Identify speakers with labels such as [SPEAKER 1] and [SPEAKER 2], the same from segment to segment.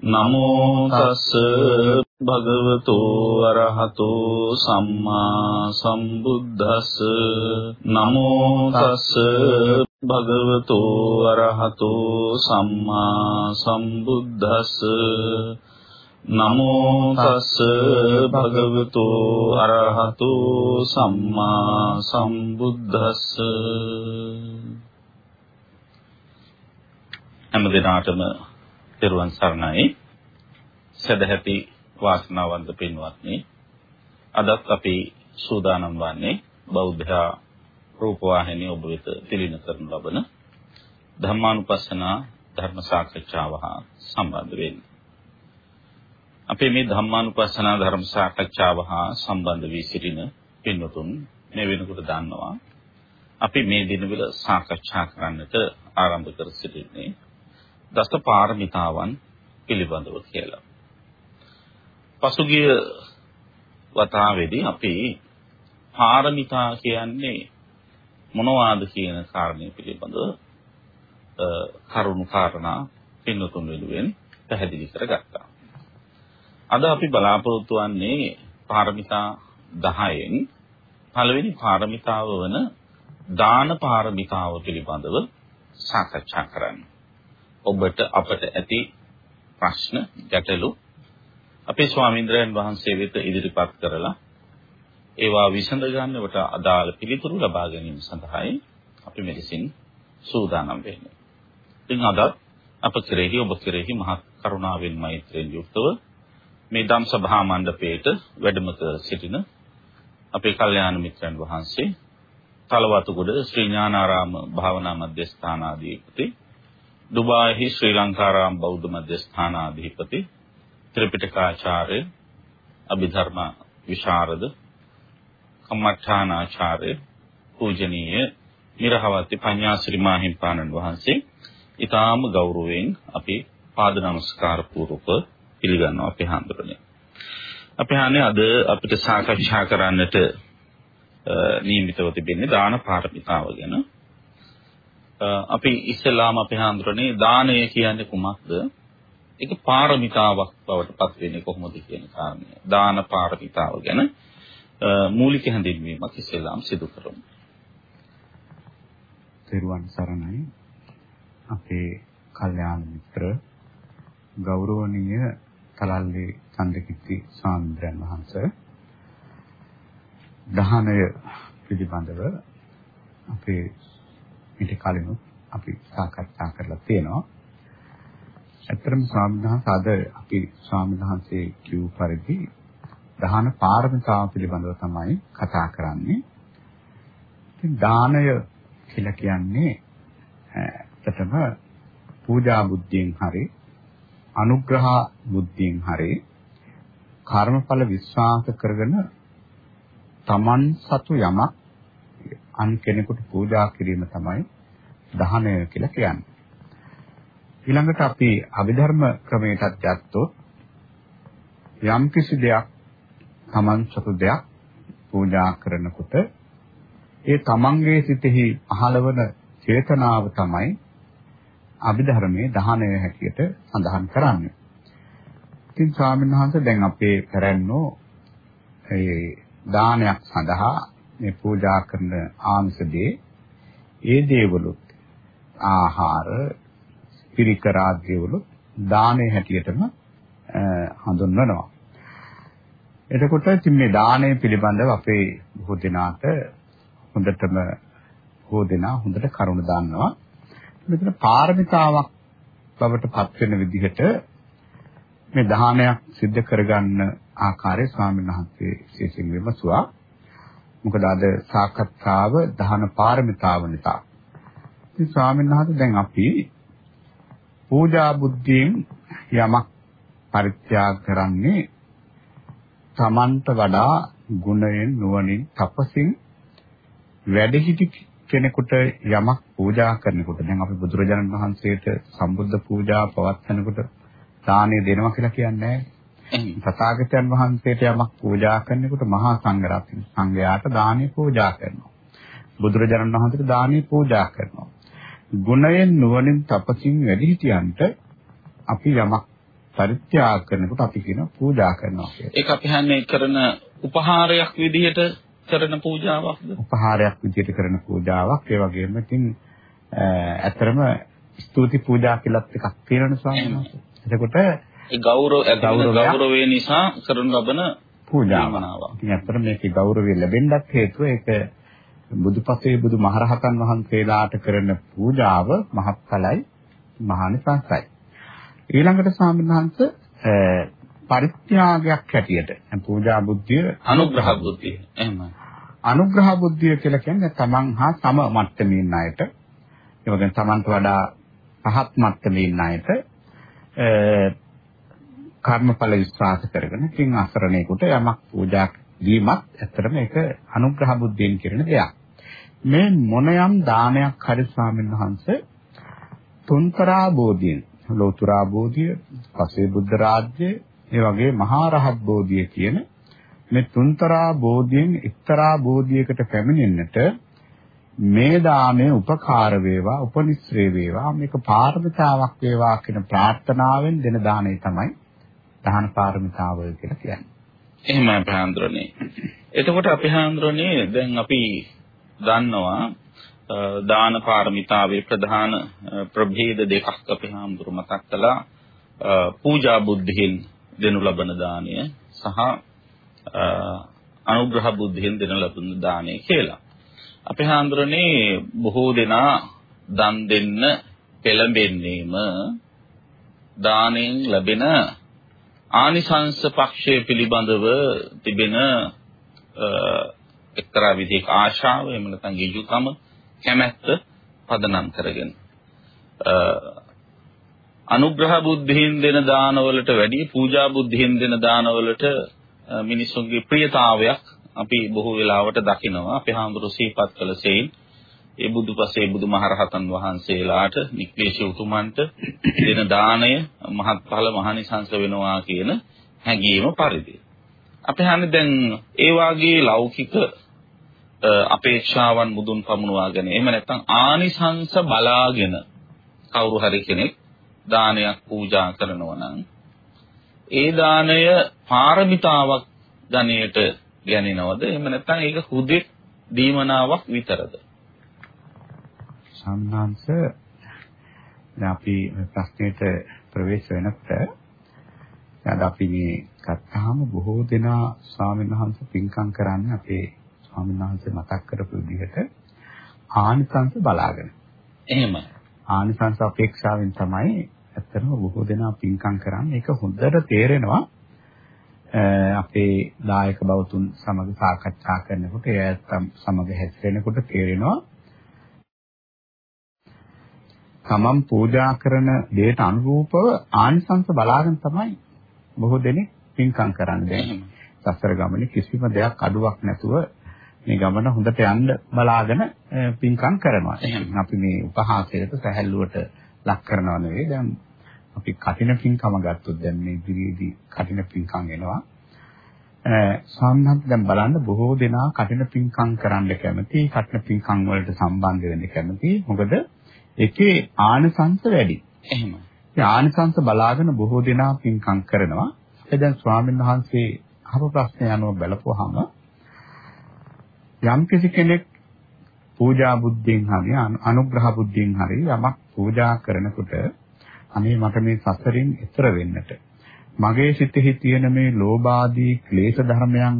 [SPEAKER 1] නමෝ තස් භගවතු අරහතෝ සම්මා සම්බුද්දස්ස. නමෝ තස් භගවතු අරහතෝ සම්මා සම්බුද්දස්ස. නමෝ තස් භගවතු අරහතෝ සම්මා සම්බුද්දස්ස. හැම දිනාටම තෙරුවන් සරණයි. සදැහැති වාසනාවන්ත පින්වත්නි. අදත් අපි සූදානම් වන්නේ බෞද්ධ රූපවාහිනිය ඔබ වෙත තිලින කරනු ලබන ධම්මානුපස්සන ධර්ම සාකච්ඡාව හා සම්බන්ධ වෙන්නේ. අපේ මේ ධම්මානුපස්සන ධර්ම සාකච්ඡාව හා සම්බන්ධ වී සිටින පින්වතුන් මේ වෙනකොට දන්නවා අපි මේ දිනවල සාකච්ඡා කරන්නට ආරම්භ කර සිටින්නේ දස පාරමිතාවන් පිළිබඳව කියලා. පසුගිය වතාවේදී අපි පාරමිතා කියන්නේ මොනවාද කියන කාරණේ පිළිබඳව කරුණු කාරණා පින්නතුන් වෙනුවෙන් පැහැදිලි කරගත්තා. අද අපි බලාපොරොත්තු වෙන්නේ පාරමිතා 10න් පළවෙනි පාරමිතාව වන දාන පාරමිතාව පිළිබඳව සාකච්ඡා කරන්න. ඔබට අපට ඇති ප්‍රශ්න ගැටලු අපේ ස්වාමීන්ද්‍රයන් වහන්සේ වෙත ඉදිරිපත් කරලා ඒවා විසඳ ගන්නවට අදාළ පිළිතුරු ලබා ගැනීම සඳහායි අපි මෙලෙසින් සූදානම් වෙන්නේ. ඉතින් අද අප කෙරෙහි ඔබ කෙරෙහි මහත් කරුණාවෙන් මෛත්‍රියෙන් යුක්තව මේ ධම් සභා මණ්ඩපයේට වැඩම කර සිටින අපේ කල්යාණ මිත්‍රයන් වහන්සේ තලවතුගොඩ ශ්‍රී ඥානාරාම භාවනා මධ්‍යස්ථානාධිපති දුබායිහි ශ්‍රී ලංකාරාම බෞද්ධ මධ්‍යස්ථානාධිපති ත්‍රිපිටකාචාර්ය අභිධර්ම විශාරද කම්මඨානාචාර්ය පූජනීය නිරහවති පඤ්ඤාසිරි මාහිම්පාණන් වහන්සේ ඊටාම ගෞරවයෙන් අපි පාද නමස්කාර පූර්වක පිළිගන්නවා අපේ හාමුදුරනේ. අපි හානේ අද අපිට සාකච්ඡා කරන්නට නියමිතව තිබෙන්නේ දාන පාරමිතාව ගැන. අපි ඉස්සෙල්ලාම අපේ හාමුදුරනේ දානය කියන්නේ කුමක්ද? ඒක පාරමිතාවක් බවට පත් වෙන්නේ කොහොමද කියන කාරණය. දාන පාරමිතාව ගැන මූලික හැඳින්වීමක් ඉස්සෙල්ලාම සිදු කරමු.
[SPEAKER 2] තෙරුවන් සරණයි. අපේ කල්යාණ මිත්‍ර ගෞරවනීය තලල්ලේ චන්දකිත්ති ස්වාමීන් වහන්සේ දහනය පිළිබඳව අපේ ඊට කලිනුත් අපි සාකච්ඡා කරලා තියෙනවා. ඇත්තටම ස්වාමීන් වහන්සේ අද අපි ස්වාමීන් වහන්සේ කියු පරිදි දහන පාරමිතාව පිළිබඳව තමයි කතා කරන්නේ. ඉතින් දානය කියලා කියන්නේ ඇත්තටම පූජා බුද්ධියෙන් හරි අනුග්‍රහ බුද්ධියෙන් හරි කර්මඵල විශ්වාස කරගෙන තමන් සතු යමක් අන් කෙනෙකුට පූජා කිරීම තමයි දහනය කියලා කියන්නේ. ඊළඟට අපි අභිධර්ම ක්‍රමයටත් ගත්තොත් යම් කිසි දෙයක් තමන් සතු දෙයක් පූජා කරනකොට ඒ තමන්ගේ සිතෙහි පහළවන චේතනාව තමයි අභිධර්මයේ දහනය හැටියට සඳහන් කරන්නේ. ඉතින් ස්වාමීන් වහන්සේ දැන් අපේ කරන්නේ ඒ දානයක් සඳහා මේ පූජා කරන ආමිෂදී ඒ දේවලුත් ආහාර පිරිකර ආදීවලුත් දානේ හැටියටම හඳුන්වනවා. එතකොට ඉතින් මේ දාණය පිළිබඳව අපේ බොහෝ දෙනාට හොඳටම බොහෝ දෙනා හොඳට කරුණ දන්නවා. මෙතන පාරමිතාවක් බවට පත් වෙන විදිහට මේ දානයක් සිද්ධ කරගන්න ආකාරය ස්වාමීන් වහන්සේ විශේෂයෙන් විමසුවා. මොකද අද සාකච්ඡාව දහන පාරමිතාව නිසා. ඉතින් ස්වාමීන් වහන්සේ දැන් අපි පූජා බුද්ධියෙන් යමක් පරිත්‍යාග කරන්නේ තමන්ට වඩා ගුණයෙන් නුවණින් තපසින් වැඩහිටි කෙනෙකුට යමක් පූජා කරනකොට දැන් අපි බුදුරජාණන් වහන්සේට සම්බුද්ධ පූජා පවත්වනකොට දානය දෙනවා කියලා කියන්නේ නැහැ. තථාගතයන් වහන්සේට යමක් පූජා කරනකොට මහා සංඝරත්න සංඝයාට දානි පූජා කරනවා. බුදුරජාණන් වහන්සේට දානි පූජා කරනවා. ගුණයෙන් නුවණින් තපසින් වැඩි හිටියන්ට අපි යමක් පරිත්‍යාග කරනකොට අපි කියනවා පූජා කරනවා කියලා.
[SPEAKER 1] ඒක අපි හන්නේ කරන උපහාරයක් විදිහට කරන පූජාවක්ද?
[SPEAKER 2] උපහාරයක් විදිහට කරන පූජාවක්. ඒ වගේම ඉතින් ඇත්තරම ස්තුති පූජා කියලාත් එකක් තියෙනවනේ ස්වාමීන් වහන්සේ. එතකොට
[SPEAKER 1] ඒ ගෞරව ගෞරවය නිසා කරන ලබන
[SPEAKER 2] පූජාවක්. ඉතින් ඇත්තට මේකේ ගෞරවය ලැබෙන්නත් හේතුව ඒක බුදුපසේ බුදුමහරහතන් වහන්සේලාට කරන පූජාව මහත්ඵලයි මහානිසංසයි. ඊළඟට සාමිනහන්ස පරිත්‍යාගයක් හැටියට පූජා බුද්ධිය
[SPEAKER 1] අනුග්‍රහ බුද්ධිය එහෙමයි.
[SPEAKER 2] අනුග්‍රහ බුද්ධිය කියලා කියන්නේ තමන් හා සම මට්ටමේ ඉන්න අයට ඒ වගේම තමන්ට වඩා පහත් මට්ටමේ ඉන්න අයට කර්මඵල විශ්වාස කරගෙන කින් අසරණේකට යමක් පූජා දීමත් ඇත්තටම ඒක අනුග්‍රහ බුද්ධියෙන් කරන දෙයක්. මේ මොනයම් දානයක් හරි ස්වාමීන් වහන්සේ තුන්තරා බෝධියෙන් ලෝතුරා බෝධිය, පසේ බුද්ධ රාජ්‍ය, ඒ වගේ මහා රහත් බෝධිය කියන මේ තුන්තරා බෝධියෙන් එක්තරා බෝධියකට පැමිණෙන්නට මේ දාමයේ උපකාර වේවා උපනිශ්‍රේ වේවා මේක පාරමිතාවක් වේවා කියන ප්‍රාර්ථනාවෙන් දෙන දාණය තමයි දාන පාරමිතාව කියලා කියන්නේ.
[SPEAKER 1] එහෙමයි ප්‍රහාන්දරනේ. එතකොට අපි හාන්දරනේ දැන් අපි දන්නවා දාන පාරමිතාවේ ප්‍රධාන ප්‍රභේද දෙකක් අපි හාමුදුරු මතක් කළා. පූජා බුද්ධියෙන් දෙනු ලබන දාණය සහ අනුග්‍රහ බුද්ධියෙන් දෙනු ලබන දාණය කියලා. අපේ හාමුදුරනේ බොහෝ දෙනා දන් දෙන්න පෙළඹෙන්නේම දාණයෙන් ලැබෙන ආනිසංස පක්ෂය පිළිබඳව තිබෙන එක්තරා විදිහක ආශාව එහෙම නැත්නම් ගිජුකම කැමැත්ත පදනම් කරගෙන. අනුග්‍රහ බුද්ධියෙන් දෙන දානවලට වැඩිය පූජා බුද්ධියෙන් දෙන දානවලට මිනිසුන්ගේ ප්‍රියතාවයක් අපි බොහෝ වෙලාවට දකිනවා. අපේ හාමුදුරු සිහිපත් කළ සෙයින් ඒ බුදුපසේ බුදුමහරහතන් වහන්සේලාට නික්ලේශ උතුමන්ට දෙන දාණය මහත්ඵල මහනිසංස වෙනවා කියන හැඟීම පරිදි. අපි හන්නේ දැන් ඒ වාගේ ලෞකික අපේක්ෂාවන් මුදුන් පමුණවාගෙන එහෙම නැත්නම් ආනිසංස බලාගෙන කවුරු හරි කෙනෙක් දානයක් පූජා කරනවා නම් ඒ දාණය පාරමිතාවක් ගණයට ගැනෙනවද? එහෙම නැත්නම් ඒක හුදෙක් දීමනාවක් විතරද?
[SPEAKER 2] සම්මාංශ දැන් අපි ප්‍රශ්නෙට ප්‍රවේශ වෙනකොට දැන් අපි මේ ගත්තාම බොහෝ දෙනා ස්වාමීන් වහන්සේ පින්කම් කරන්නේ අපේ ස්වාමීන් වහන්සේ මතක් කරපු විදිහට ආනිසංස බලාගෙන.
[SPEAKER 1] එහෙමයි.
[SPEAKER 2] ආනිසංස අපේක්ෂාවෙන් තමයි ඇත්තටම බොහෝ දෙනා පින්කම් කරන්නේ. ඒක හොඳට තේරෙනවා. අපේ දායක බවතුන් සමග සාකච්ඡා කරනකොට ඒ සමග හැසිරෙනකොට තේරෙනවා තමන් පූජා කරන දෙයට අනුරූපව ආනිසංස බලාගෙන තමයි බොහෝ දෙනෙක් පින්කම් කරන්නේ. සසර ගමනේ කිසිම දෙයක් අඩුවක් නැතුව මේ ගමන හොඳට යන්න බලාගෙන පින්කම් කරනවා. අපි මේ උපහාසයට සැහැල්ලුවට ලක් කරනව නෙවෙයි. දැන් අපි කටින පින්කම ගත්තොත් දැන් මේ ඉදිරියේදී කටින පින්කම් එනවා. සාමනත් දැන් බලන්න බොහෝ දෙනා කටින පින්කම් කරන්න කැමති, කටින පින්කම් වලට සම්බන්ධ වෙන්න කැමති. මොකද ඒකේ ආනිසංස වැඩි.
[SPEAKER 1] එහෙම.
[SPEAKER 2] ඒ ආනිසංස බලාගෙන බොහෝ දෙනා පින්කම් කරනවා. ඒ දැන් ස්වාමීන් වහන්සේ අහපු ප්‍රශ්නය අනුව බලපුවාම යම් කෙනෙක් පූජා බුද්ධියෙන් හරි අනුග්‍රහ බුද්ධියෙන් හරි යමක් පූජා කරනකොට අනේ මට මේ සසරින් එතර වෙන්නට මගේ සිතෙහි තියෙන මේ ලෝභාදී ක්ලේශ ධර්මයන්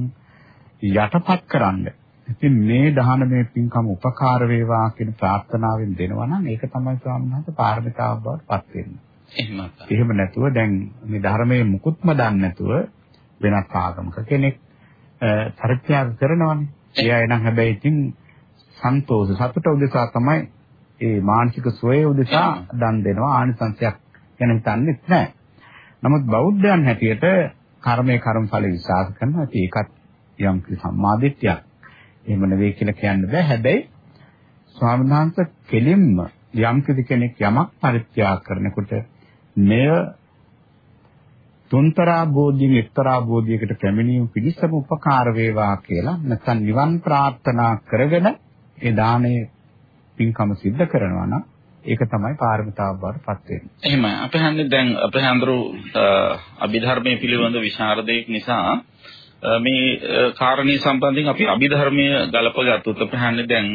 [SPEAKER 2] යටපත් කරන්න ඉතින් මේ දානමය පින්කම උපකාර වේවා කියන ප්‍රාර්ථනාවෙන් දෙනවා නම් ඒක තමයි ස්වාමීන් වහන්සේ පාරමිතාවක් බවට පත් වෙන්නේ.
[SPEAKER 1] එහෙමයි.
[SPEAKER 2] එහෙම නැතුව දැන් මේ ධර්මයේ මුකුත්ම දන්නේ නැතුව වෙනත් ආගමක කෙනෙක් පරිත්‍යාග කරනවානේ. ඒ අය නම් හැබැයි ඉතින් සන්තෝෂ සතුට උදෙසා තමයි ඒ මානසික සුවය උදෙසා දන් දෙනවා ආනිසංසයක් ගැන හිතන්නේ නැහැ. නමුත් බෞද්ධයන් හැටියට කර්මයේ කර්මඵල විශ්වාස කරනවා. ඒකත් යම් සම්මාදිට්ඨියක්. එහෙම නෙවෙයි කියලා කියන්න බෑ. හැබැයි ස්වාමීන් වහන්සේ කෙලින්ම යම් කෙනෙක් යමක් පරිත්‍යාග කරනකොට මෙය තුන්තරා බෝධියෙන් එක්තරා බෝධියකට පැමිණීම පිණිසම උපකාර වේවා කියලා නැත්නම් නිවන් ප්‍රාර්ථනා කරගෙන ඒ දාණය පින්කම සිද්ධ කරනවා නම් ඒක තමයි පාරමිතාව බවට පත් වෙන්නේ.
[SPEAKER 1] එහෙමයි. අපේ හන්දේ දැන් අපේ හන්දරු අභිධර්මයේ පිළිබඳ විශාරදයක් නිසා මේ කාරණේ සම්බන්ධයෙන් අපි අභිධර්මයේ ගලපගත්තොත් අපේ හන්දේ දැන්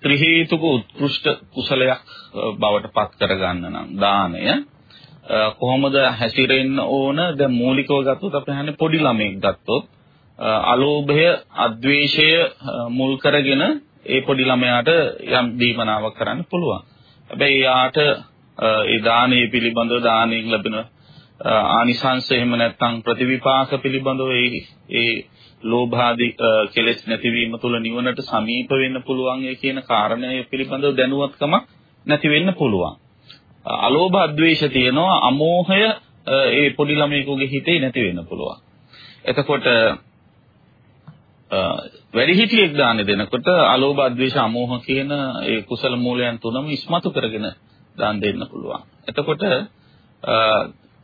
[SPEAKER 1] ත්‍රි හේතුක උත්කෘෂ්ඨ කුසලයක් බවට පත් කරගන්න නම් දානය. කොහොමද හැසිරෙන්න ඕන? දැන් මූලිකව ගත්තොත් අපි හන්නේ පොඩි ළමයෙක් ගත්තොත් අලෝභය අද්වේෂය මුල් කරගෙන ඒ පොඩි ළමයාට යම් දීමනාවක් කරන්න පුළුවන්. හැබැයි යාට ඒ දානයේ පිළිබඳව දානයෙන් ලැබෙන ආනිසංස එහෙම නැත්නම් ප්‍රතිවිපාක පිළිබඳව ඒ ඒ ලෝභාදී කෙලෙස් නැතිවීම තුළ නිවනට සමීප වෙන්න පුළුවන් කියන කාරණය පිළිබඳව දැනුවත්කමක් නැති වෙන්න පුළුවන්. අලෝභ අද්වේෂ තියෙනවා අමෝහය ඒ පොඩි ළමයෙකුගේ හිතේ නැති වෙන්න පුළුවන්. එතකොට වැඩිහිටියෙක් දාන දෙනකොට අලෝභ අද්වේෂ අමෝහ කියන ඒ කුසල මූලයන් තුනම ඉස්මතු කරගෙන දාන් දෙන්න පුළුවන්. එතකොට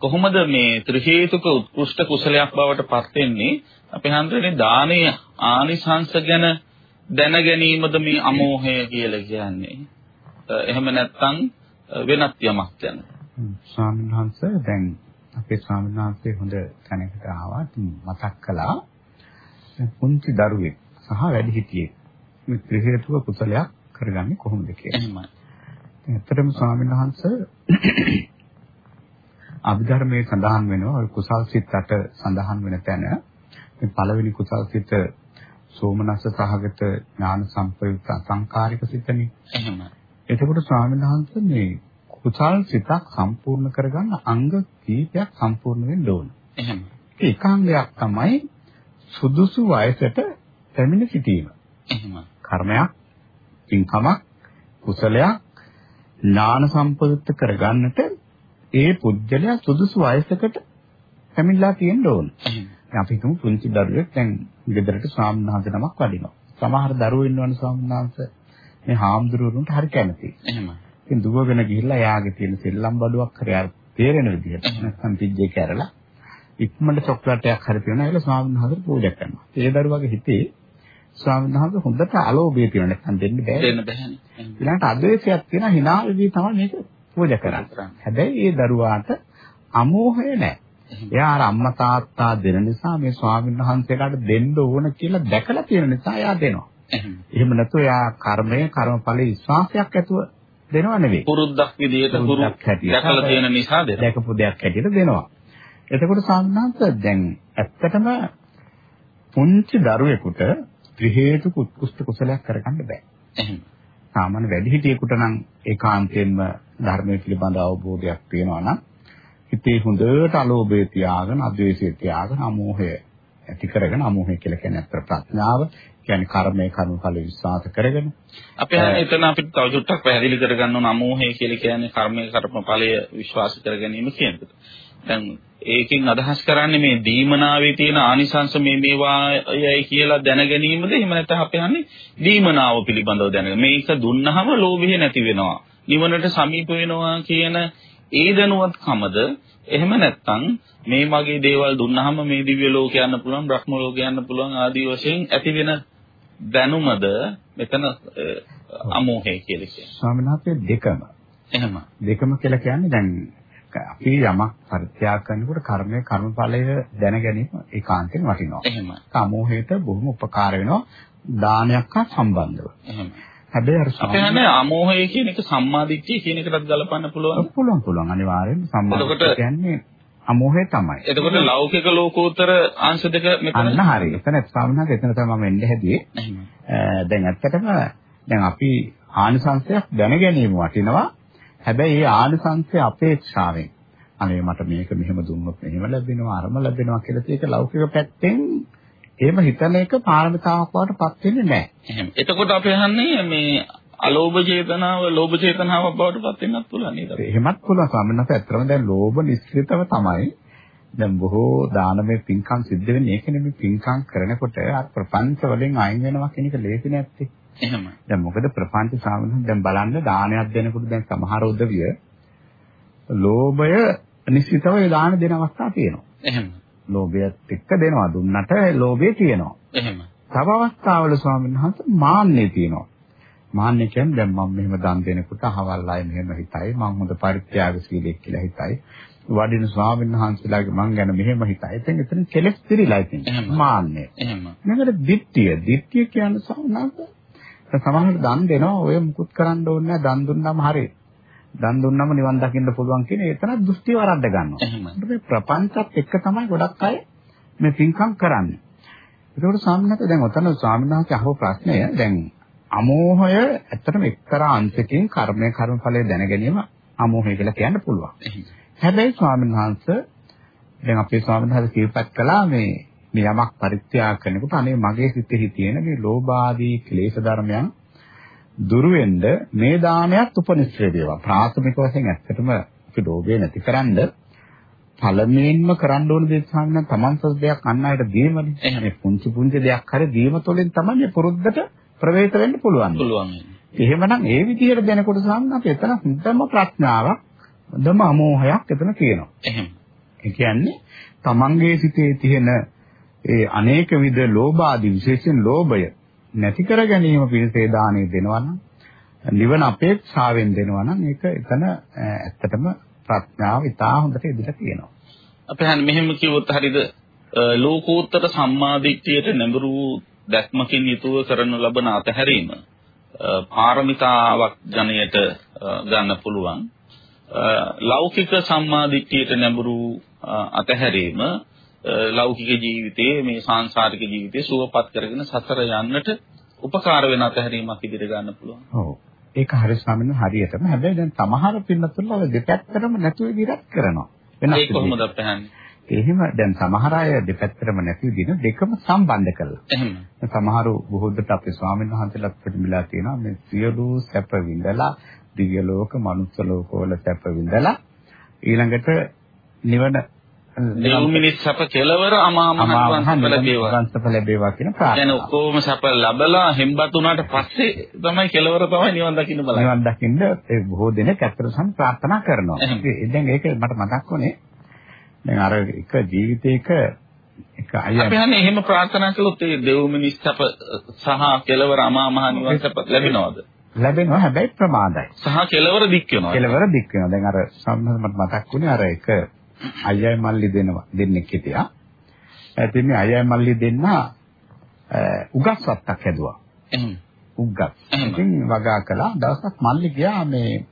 [SPEAKER 1] කොහොමද මේ ත්‍රි හේතුක උත්කෘෂ්ඨ කුසලයක් බවට පත් වෙන්නේ? අපි හන්දරනේ දානීය ආනිසංස ගැන දැන ගැනීමද මේ අමෝහය කියලා කියන්නේ. එහෙම නැත්නම් වෙනත් යමක් ගැන.
[SPEAKER 2] ස්වාමීන් වහන්සේ දැන් අපේ ස්වාමීන් වහන්සේ හොඳ තැනකට ආවා මතක් කළා. පුංචි දරුවෙක් සහ වැඩිහිටියෙක් මේ ත්‍රි හේතුක කුසලයක් කරගන්නේ කොහොමද කියලා.
[SPEAKER 1] එහෙමයි.
[SPEAKER 2] ඇත්තටම ස්වාමීන් වහන්සේ අභිධර්මයේ සඳහන් වෙනවා කුසල් සිත් අට සඳහන් වෙන තැන මේ පළවෙනි කුසල් සිත සෝමනස්ස සහගත ඥාන සම්පයුක්ත අසංකාරික සිතනේ.
[SPEAKER 1] එහෙමයි.
[SPEAKER 2] එතකොට ස්වාමීන් වහන්සේ මේ කුසල් සිතක් සම්පූර්ණ කරගන්න අංග කීපයක් සම්පූර්ණ වෙන්න ඕන.
[SPEAKER 1] එහෙම.
[SPEAKER 2] ඒක අංගයක් තමයි සුදුසු වයසට පැමිණ සිටීම.
[SPEAKER 1] එහෙම.
[SPEAKER 2] කර්මයක්, පින්කමක්, කුසලයක් ඥාන සම්පූර්ණ කරගන්නට ඒ පුජ්‍යලයා සුදුසු වයසකට පැමිණලා තියෙන්න ඕන.
[SPEAKER 1] එහෙම.
[SPEAKER 2] අපි හිතමු පුංචි දරුවෙක් දැන් ගෙදරට ස්වාමීන් වහන්සේ නමක් වඩිනවා. සමහර දරුවෝ ඉන්නවනේ ස්වාමීන් වහන්සේ මේ හාමුදුරුවන්ට හරි කැමතියි.
[SPEAKER 1] එහෙම.
[SPEAKER 2] ඉතින් දුවගෙන ගිහිල්ලා එයාගේ තියෙන සෙල්ලම් බඩුවක් අර තේරෙන විදිහට නැත්නම් පිජ්ජේ කැරලා ඉක්මනට චොක්ලට් එකක් හරි තියනවා ඒල ස්වාමීන් වහන්සේට පූජා කරනවා. ඒ දරුවගේ හිතේ ස්වාමීන් වහන්සේ හොඳට අලෝභය තියෙනවා නැත්නම් දෙන්න බෑ.
[SPEAKER 1] දෙන්න බෑනේ.
[SPEAKER 2] ඊළඟට අද්වේෂයක් තියෙනවා hina වෙවි තමයි මේක පූජා කරන්නේ. හැබැයි ඒ දරුවාට අමෝහය නැහැ. එයා අර අම්මා තාත්තා දෙන නිසා මේ ස්වාමීන් වහන්සේලාට දෙන්න ඕන කියලා දැකලා තියෙන නිසා එයා දෙනවා. එහෙම නැත්නම් එයා කර්මය කර්මඵලයේ විශ්වාසයක් ඇතුව දෙනව නෙවෙයි.
[SPEAKER 1] පුරුද්දක් විදියට පුරුද්දක් දැකලා තියෙන නිසා දෙනවා.
[SPEAKER 2] දැකපු දෙයක් හැටියට දෙනවා. එතකොට සාමාන්‍යත් දැන් ඇත්තටම පුංචි දරුවෙකුට ත්‍රි හේතුක උත්කෘෂ්ඨ කුසලයක් කරගන්න බෑ.
[SPEAKER 1] එහෙම.
[SPEAKER 2] සාමාන්‍ය වැඩිහිටියෙකුට නම් ඒකාන්තයෙන්ම ධර්මයේ පිළිබඳ අවබෝධයක් තියෙනවා නම් හිතේ හොඳට අලෝභය තියාගෙන, අද්වේෂය තියාගෙන, අමෝහය ඇති කරගෙන, අමෝහය කියලා කියන්නේ අත්‍තර ප්‍රඥාව, කියන්නේ කර්මයේ කර්මඵල විශ්වාස කරගෙන.
[SPEAKER 1] අපි එතන අපිට තව චුට්ටක් පැහැදිලි කරගන්න ඕන අමෝහය කියලා කියන්නේ කර්මයේ කර්මඵලය විශ්වාස කර ගැනීම කියන එක. දැන් ඒකෙන් අදහස් කරන්නේ මේ දීමනාවේ තියෙන ආනිසංශ මේ මේවායයි කියලා දැන ගැනීමද එහෙම නැත්නම් අපි හන්නේ දීමනාව පිළිබඳව දැනගන්න. මේක දුන්නහම ලෝභය නැති වෙනවා. නිවනට සමීප වෙනවා කියන ඒ දැනුවත්කමද එහෙම නැත්නම් මේ මගේ දේවල් දුන්නහම මේ දිව්‍ය ලෝක යන්න පුළුවන් බ්‍රහ්ම ලෝක යන්න පුළුවන් ආදී වශයෙන් ඇති වෙන දැනුමද මෙතන අමෝහය කියලා කියන්නේ.
[SPEAKER 2] ස්වාමීන් වහන්සේ දෙකම.
[SPEAKER 1] එහෙම.
[SPEAKER 2] දෙකම කියලා කියන්නේ දැන් අපි යමක් පරිත්‍යාග කරනකොට කර්මය කර්මඵලය දැන ගැනීම ඒකාන්තයෙන් වටිනවා.
[SPEAKER 1] එහෙම.
[SPEAKER 2] සමෝහයට බොහොම උපකාර වෙනවා දානයක් හා සම්බන්ධව.
[SPEAKER 1] එහෙම.
[SPEAKER 2] හැබැයි අර
[SPEAKER 1] අපි හන්නේ අමෝහය කියන එක සම්මාදිට්ඨිය කියන එකටත් ගලපන්න පුළුවන්.
[SPEAKER 2] පුළුවන් පුළුවන් අනිවාර්යෙන් සම්මාදිට්ඨිය කියන්නේ අමෝහය තමයි.
[SPEAKER 1] එතකොට ලෞකික ලෝකෝත්තර අංශ දෙක මෙතන
[SPEAKER 2] අන්න හරි. එතන ස්වාමීන් එතන තමයි මම එන්න හැදුවේ. දැන් ඇත්තටම දැන් අපි ආනිසංශයක් දැන ගැනීම වටිනවා. හැබැයි ඒ ආනිසංශය අපේක්ෂාවෙන් අනේ මට මේක මෙහෙම දුන්නොත් මෙහෙම ලැබෙනවා අරම ලැබෙනවා කියලා ඒක ලෞකික පැත්තෙන් එහෙම හිතන එක පාරමිතාවක් වඩටපත් වෙන්නේ නැහැ.
[SPEAKER 1] එහෙම. එතකොට අපි අහන්නේ මේ අලෝභ චේතනාව ලෝභ චේතනාවක් බවට පත් වෙන්නත් පුළුවන් නේද?
[SPEAKER 2] එහෙමත් පුළුවන් ස්වාමීන් වහන්සේ ඇත්තටම දැන් ලෝභ නිස්කෘතව තමයි දැන් බොහෝ දානමය පින්කම් සිද්ධ වෙන්නේ ඒකනේ මේ පින්කම් කරනකොට අර ප්‍රපංච වලින් අයින් වෙනවා කියන එක ලේසි නැත්තේ.
[SPEAKER 1] එහෙම.
[SPEAKER 2] දැන් මොකද ප්‍රපංච ස්වාමීන් දැන් බලන්න දානයක් දෙනකොට දැන් සමහර උදවිය ලෝභය නිස්කෘතව ඒ දාන දෙන අවස්ථා තියෙනවා.
[SPEAKER 1] එහෙම.
[SPEAKER 2] ලෝභයත් එක්ක දෙනවා දුන්නට ලෝභය තියෙනවා.
[SPEAKER 1] එහෙම.
[SPEAKER 2] තව අවස්ථාවල ස්වාමීන් වහන්සේ මාන්නය තියෙනවා. මාන්නේ කියන්නේ දැන් මම මෙහෙම දන් දෙනකොට අහවල් අය මෙහෙම හිතයි මම හොඳ පරිත්‍යාගශීලී කියලා හිතයි වඩින ස්වාමීන් වහන්සේලාගේ මං ගැන මෙහෙම හිතයි. ඉතින් එතන කෙලෙස් පිරීලා ඉතින් මාන්නේ.
[SPEAKER 1] එහෙම.
[SPEAKER 2] මේකට දිට්ඨිය. දිට්ඨිය කියන්නේ සමහරවිට සමහරවිට දන් දෙනවා ඔය මුකුත් කරන්න ඕනේ නැහැ දන් දුන්නාම හරියි. දන් දුන්නම නිවන් දකින්න පුළුවන් කියන එතන දෘෂ්ටි වරද්ද ගන්නවා. මේ ප්‍රපංචත් එක්ක තමයි ගොඩක් අය මේ පින්කම් කරන්නේ. ඒකෝට සාමනත දැන් ඔතන ස්වාමීන් වහන්සේ අහපු ප්‍රශ්නය දැන් අමෝහය ඇත්තටම එක්තරා අංශකින් කර්මය කර්මඵලය දැන ගැනීම අමෝහය කියලා කියන්න පුළුවන්. හැබැයි ස්වාමීන් වහන්සේ දැන් අපේ ස්වාමීන් වහන්සේ සිහිපත් කළා මේ මේ යමක් පරිත්‍යාග කරනකොට අනේ මගේ සිතෙහි තියෙන මේ ලෝභ ආදී ක්ලේශ ධර්මයන් දුරු වෙන්න මේ දානයත් උපනිශ්‍රේ වේවා. ප්‍රාථමික වශයෙන් ඇත්තටම අපි ලෝභය නැතිකරන්න පළමුවෙන්ම කරන්න ඕන දේ තමයි තමන් සස් දෙයක් අන් අයට දීමනේ. එහෙනම් පුංචි පුංචි දෙයක් හරි දීම තුළින් තමයි මේ පුරුද්දට ප්‍රවේශ වෙන්න පුළුවන්.
[SPEAKER 1] පුළුවන්.
[SPEAKER 2] එහෙමනම් ඒ විදිහට දැනකොට සාමන අපි එතන හුදම ප්‍රඥාවක්, හුදම අමෝහයක් එතන තියෙනවා.
[SPEAKER 1] එහෙම.
[SPEAKER 2] ඒ කියන්නේ තමන්ගේ සිතේ තියෙන ඒ අනේක විද ලෝභ ආදී විශේෂයෙන් ලෝභය නැති කර ගැනීම පිණිස දාණය දෙනවා නම් නිවන අපේක්ෂාවෙන් දෙනවා නම් ඒක එතන ඇත්තටම ප්‍රඥාව ඉතා හොඳට ඉදිරියට තියෙනවා.
[SPEAKER 1] අපි හන් මෙහෙම කිව්වොත් හරියද ලෝකෝත්තර සම්මාදිට්ඨියට නැඹුරු දැක්මකින් යුතුව කරන ලබන අතහැරීම පාරමිතාවක් ජනයට ගන්න පුළුවන්. ලෞකික සම්මාදිට්ඨියට නැඹුරු අතහැරීම ලෞකික ජීවිතයේ මේ සාංශාරික ජීවිතයේ සුවපත් කරගෙන සතර යන්නට උපකාර වෙන අතහැරීමක් ඉදිරිය ගන්න පුළුවන්.
[SPEAKER 2] ඔව්. ඒක හරි ස්වාමීන් හරියටම. හැබැයි දැන් සමහර පින්නතුන්ලා ඔය දෙපැත්තටම නැතුව ඉදිරියට කරනවා.
[SPEAKER 1] වෙනස් ඒක කොහොමද අපහන්නේ?
[SPEAKER 2] එහෙම දැන් සමහර අය දෙපැත්තටම නැති දින දෙකම සම්බන්ධ කරලා.
[SPEAKER 1] එහෙම.
[SPEAKER 2] සමහරු බොහෝ දුරට අපේ ස්වාමීන් වහන්සේලාත් පිළිමිලා තියෙනවා මේ සියලු සැප විඳලා දිව්‍ය ලෝක, මනුස්ස ලෝකවල සැප විඳලා ඊළඟට නිවන
[SPEAKER 1] දෙව් මිනිස් සැප කෙලවර අමා මහ නිවන් ලැබේවා.
[SPEAKER 2] නිවන් සැප ලැබේවා කියන ප්‍රාර්ථනාව.
[SPEAKER 1] يعني ඔක්කොම සැප ලැබලා හෙම්බත් උනාට පස්සේ තමයි කෙලවර තමයි නිවන් දකින්න බලන්නේ.
[SPEAKER 2] නිවන් දකින්න ඒ බොහෝ දෙනෙක් ඇත්තට සම් ප්‍රාර්ථනා කරනවා. දැන් ඒක මට මතක් වුණේ දැන් අර එක ජීවිතයක එක අයියා
[SPEAKER 1] අපි හන්නේ එහෙම ප්‍රාර්ථනා කළොත් ඒ දෙව් මිනිස් සැප සහ කෙලවර අමා මහ නිවන් සැප ලැබෙනවද?
[SPEAKER 2] ලැබෙනවා හැබැයි ප්‍රමාදයි.
[SPEAKER 1] සහ කෙලවර දික් වෙනවා.
[SPEAKER 2] කෙලවර දික් වෙනවා. දැන් අර සම්මත මට මතක් වුණේ අර එක අයියයි මල්ලි දෙනවා දෙන්නෙක් හිටියා. ඉතින් මේ අයියයි මල්ලි දෙන්න උගස් වත්තක් හැදුවා. උග්ගත්. ඉතින් වගා කළා දවසක් මල්ලි ගියා මේ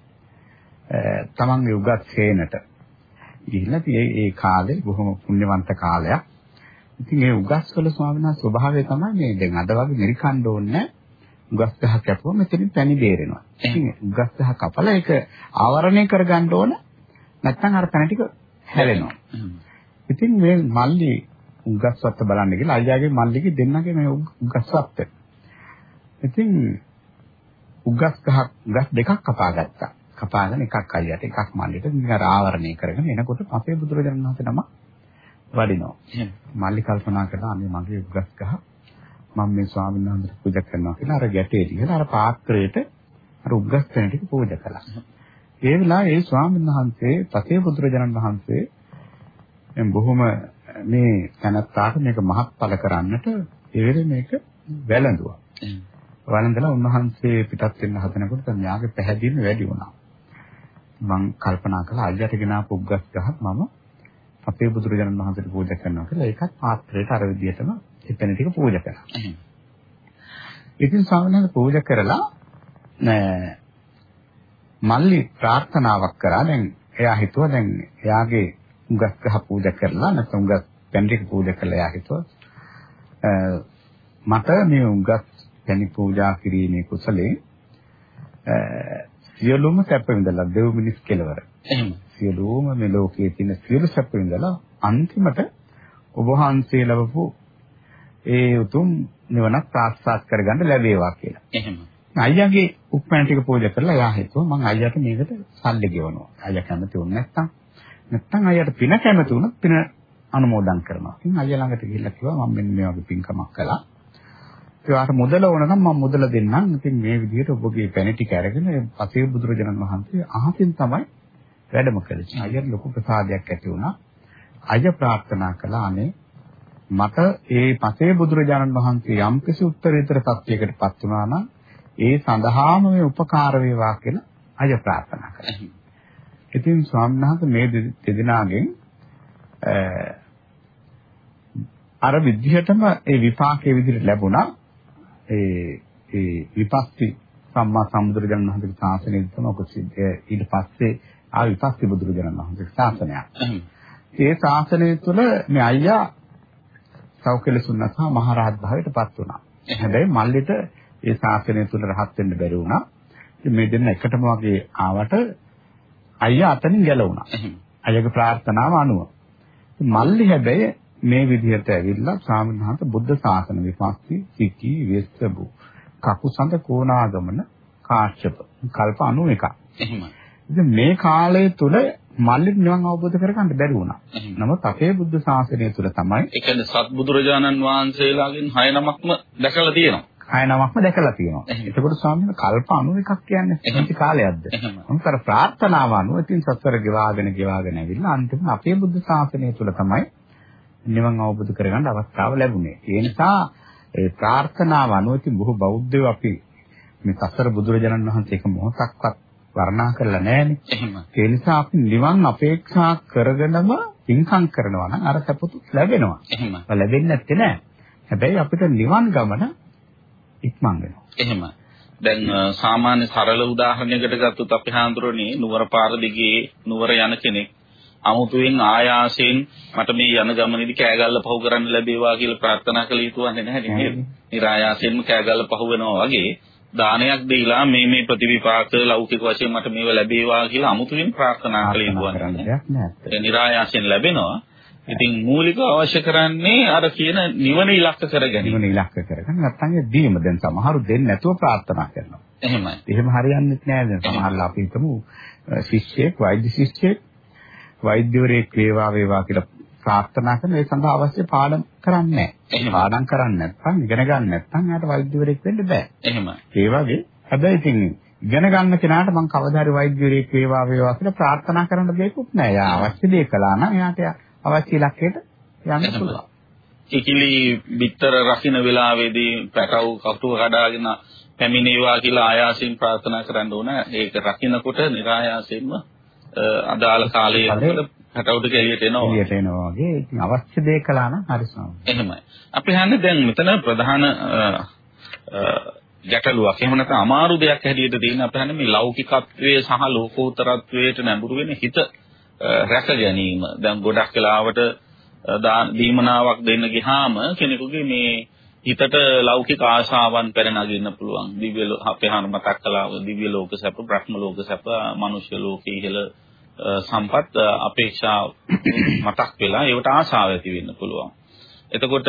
[SPEAKER 2] තමන්ගේ උගත් හේනට. ගිහිල්ලා ඒ ඒ කාලේ බොහොම පුණ්‍යවන්ත කාලයක්. ඉතින් ඒ උගස් වල ස්වාමීන් වහන්සේ ස්වභාවය තමයි මේ දැන් අද වගේ නිරිකණ්ඩ ඕනේ උගස් ගහ කැපුවම මෙතනින් පැණි බේරෙනවා. ඉතින් උගස් ගහ කපලා ඒක ආවරණය කරගන්න ඕන නැත්නම් අර පැණ ටික හැලෙනවා. ඉතින් මේ මල්ලි උගස්වත්ත බලන්න ගිහලා අයියාගේ මල්ලිගේ දෙන්නගේ මේ උගස්වත්ත. ඉතින් උගස් ගහ උගස් දෙකක් කපා ගත්තා. කපාගෙන එකක් අයියට එකක් මල්ලිට නිකන් ආවරණය කරගෙන එනකොට අපේ බුදුරජාණන් වහන්සේ නම වඩිනවා. මල්ලි කල්පනා කළා අනේ මගේ උගස් ගහ මම මේ ස්වාමීන් වහන්සේට පූජා කරනවා කියලා අර ගැටේ තියලා අර පාත්‍රයට අර උගස් තැන ටික පූජා කළා. ඒ වෙලාවේ ඒ ස්වාමීන් වහන්සේ පසේ බුදුරජාණන් වහන්සේ දැන් බොහොම මේ තනත්තාට මේක මහත්ඵල කරන්නට ඒ වෙලේ මේක වැළඳුවා. වැළඳලා උන්වහන්සේ පිටත් වෙන්න හදනකොට දැන් යාගේ පැහැදිලිම වැඩි වුණා. මම කල්පනා කළා අයියට ගෙනාපු උග්ගස් ගහක් මම අපේ බුදුරජාණන් වහන්සේට පූජා කරනවා කියලා ඒකත් පාත්‍රයට අර විදිහටම එතන ටික පූජා කළා. ඉතින් ස්වාමීන් පූජා කරලා මල්ලි ප්‍රාර්ථනාවක් කරා දැන් එයා හිතුවා දැන් එයාගේ උගස් ගහ පූජා කරලා නැත්නම් උගස් පැන්ඩික පූජා කරලා එයා හිතුවා මට මේ උගස් පැණි පූජා කිරීමේ කුසලේ සියලුම සැප විඳලා දෙව් මිනිස් කෙලවර.
[SPEAKER 1] එහෙම.
[SPEAKER 2] සියලුම මේ ලෝකයේ තියෙන සියලු සැප විඳලා අන්තිමට ඔබ වහන්සේ ලැබපු ඒ උතුම් නිවනක් සාක්ෂාත් කරගන්න ලැබේවා කියලා.
[SPEAKER 1] එහෙම.
[SPEAKER 2] අයියාගේ උප්පැන ටික පූජා කරලා එයා හිතුවා මම අයියාට මේකට සල්ලි ගෙවනවා. අයියා කැමති වුණ නැත්තම් නැත්තම් අයියාට පින කැමති වුණොත් පින අනුමෝදන් කරනවා. ඉතින් අයියා ළඟට ගිහිල්ලා කිව්වා මම මෙන්න මේ වගේ පින්කමක් කළා. ඒකට මුදල ඕන නම් මම මුදල දෙන්නම්. ඉතින් මේ විදිහට ඔබගේ පැණි ටික අරගෙන පසේ බුදුරජාණන් වහන්සේ අහසින් තමයි වැඩම කළේ. අයියට ලොකු ප්‍රසාදයක් ඇති වුණා. අය ප්‍රාර්ථනා කළා අනේ මට ඒ පසේ බුදුරජාණන් වහන්සේ යම්කිසි උත්තරීතර සත්‍යයකටපත් වුණා නම් ඒ සඳහාම මේ උපකාර වේවා කියලා අය ප්‍රාර්ථනා කරා. ඉතින් ස්වාමීන් වහන්සේ මේ දෙදෙනාගෙන් අර විදිහටම ඒ විපාකයේ විදිහට ලැබුණා. ඒ ඒ විපස්සී සම්මා සම්බුදුරජාණන් වහන්සේගේ ශාසනය තමයි ඔක ඊට පස්සේ ආ විපස්සී බුදුරජාණන් වහන්සේගේ ශාසනයක්. ඒ ශාසනය තුළ මේ අයියා සෞඛ්‍යලසුන්න සහ මහරහත් භාවයට පත් වුණා. හැබැයි මල්ලිට ඒ ශාසනය තුළ රහත් වෙන්න බැරි වුණා. මේ දෙන්න එකටම වගේ ආවට අයියා අතනින් ගැලවුණා. අයියාගේ ප්‍රාර්ථනාව අනුව. මල්ලි හැබැයි මේ විදිහට ඇවිල්ලා වහන්සේ බුද්ධ ශාසන විපස්සී සිකී වෙස්සබු කකුසඳ කෝණාගමන කාශ්‍යප කල්ප 91ක්. එහෙමයි. ඉතින් මේ කාලය තුල මල්ලිට නිවන් අවබෝධ කරගන්න බැරි වුණා. නමුත් අපේ බුද්ධ ශාසනය තුල තමයි
[SPEAKER 1] ඒ කියන්නේ සත්බුදුරජාණන් වහන්සේලාගෙන් 6 නමක්ම දැකලා තියෙනවා.
[SPEAKER 2] හය නමක්ම දැකලා තියෙනවා. එතකොට ස්වාමීන් කල්ප 91ක් කියන්නේ කිසි කාලයක්ද? මොකද ප්‍රාර්ථනාව අනුව ඉතින් සතර ගෙවාගෙන ගෙවාගෙන ඇවිල්ලා අන්තිමට අපේ බුද්ධ ශාසනය තුල තමයි නිවන් අවබෝධ කරගන්න අවස්ථාව ලැබුණේ. ඒ නිසා ඒ ප්‍රාර්ථනාව අනුව ඉතින් බොහෝ බෞද්ධයෝ අපි මේ සතර බුදුරජාණන් වහන්සේ එක මොහොතක්වත් වර්ණනා කරලා නැහැනේ. ඒ නිසා අපි නිවන් අපේක්ෂා කරගෙනම පින්කම් කරනවා නම් අර සපුතු ලැබෙනවා. එහෙම. ලැබෙන්නේ නැත්තේ නෑ. හැබැයි අපිට නිවන් ගමන ඉක්මන් වෙනවා.
[SPEAKER 1] එහෙම. දැන් සාමාන්‍ය සරල උදාහරණයකට ගත්තොත් අපි හාඳුරන්නේ නුවර පාර දිගේ නුවර යන කෙනෙක් අමුතුවෙන් ආයාසයෙන් මට මේ යන ගමනේදී කෑගල්ල පහු කරන්න ලැබේවා කියලා ප්‍රාර්ථනා කළ යුතු වන්නේ නැහැ නේද? නිරායාසයෙන්ම කෑගල්ල පහු වෙනවා වගේ දානයක් දීලා මේ මේ ප්‍රතිවිපාක ලෞකික වශයෙන් මට මේව ලැබේවා කියලා අමුතුවෙන් ප්‍රාර්ථනා කළ යුතු වන්නේ නැහැ. ඒ නිරායාසයෙන් ලැබෙනවා. ඉතින් මූලික අවශ්‍ය කරන්නේ අර කියන නිවන ඉලක්ක කරගැනීම.
[SPEAKER 2] නිවන ඉලක්ක කරගන්න නැත්නම් ඒ දීම දැන් සමහරු දෙන්නේ නැතුව ප්‍රාර්ථනා කරනවා.
[SPEAKER 1] එහෙමයි.
[SPEAKER 2] එහෙම හරියන්නේ නැහැ දැන් සමහරලා අපි හිතමු ශිෂ්‍යෙක් වෛද්‍ය ශිෂ්‍යෙක් වෛද්‍යවරයෙක් වේවා වේවා කියලා ප්‍රාර්ථනා කරන ඒ සඳහා අවශ්‍ය පාඩම් කරන්නේ නැහැ. පාඩම් කරන්නේ නැත්නම් ඉගෙන ගන්න නැත්නම් යාට වෛද්‍යවරයෙක් වෙන්න බෑ.
[SPEAKER 1] එහෙමයි.
[SPEAKER 2] ඒ වගේ හැබැයි ඉතින් ඉගෙන ගන්න කෙනාට මම කවදා හරි වෛද්‍යවරයෙක් වේවා වේවා කියලා ප්‍රාර්ථනා කරන්න දෙයක්වත් නැහැ. යා අවශ්‍ය දේ කළා නම් එයාට අවශ්‍ය ඉලක්කයට යන්න පුළුවන්.
[SPEAKER 1] කිකිලි බිත්තර රකින්න වෙලාවේදී පැටව කටුව කඩාගෙන පැමිණේවා කියලා ආයාසයෙන් ප්‍රාර්ථනා කරන්න ඕන. ඒක රකින්නකොට નિરાයාසයෙන්ම අදාළ කාලයේ පැටවුට එළියට එනවා.
[SPEAKER 2] එළියට එනවා වගේ ඉතින් අවශ්‍ය දේ කළා නම් හරි සමහරයි.
[SPEAKER 1] එහෙමයි. අපි හන්නේ දැන් මෙතන ප්‍රධාන ගැටලුවක් එහෙම නැත්නම් අමාරු දෙයක් හැටියට තියෙන අපි හන්නේ මේ ලෞකිකත්වයේ සහ ලෝකෝත්තරත්වයට නැඹුරු වෙන හිත රැක ගැනීම. දැන් ගොඩක් වෙලාවට දීමනාවක් දෙන්න ගියාම කෙනෙකුගේ මේ හිතට ලෞකික ආශාවන් පැන නගින්න පුළුවන්. දිව්‍ය අපේ හාන මතක් කළා දිව්‍ය ලෝක සැප, බ්‍රහ්ම ලෝක සැප, මනුෂ්‍ය ලෝකයේ ඉහළ සම්පත් අපේක්ෂා මතක් වෙලා ඒවට ආශාව ඇති වෙන්න පුළුවන්. එතකොට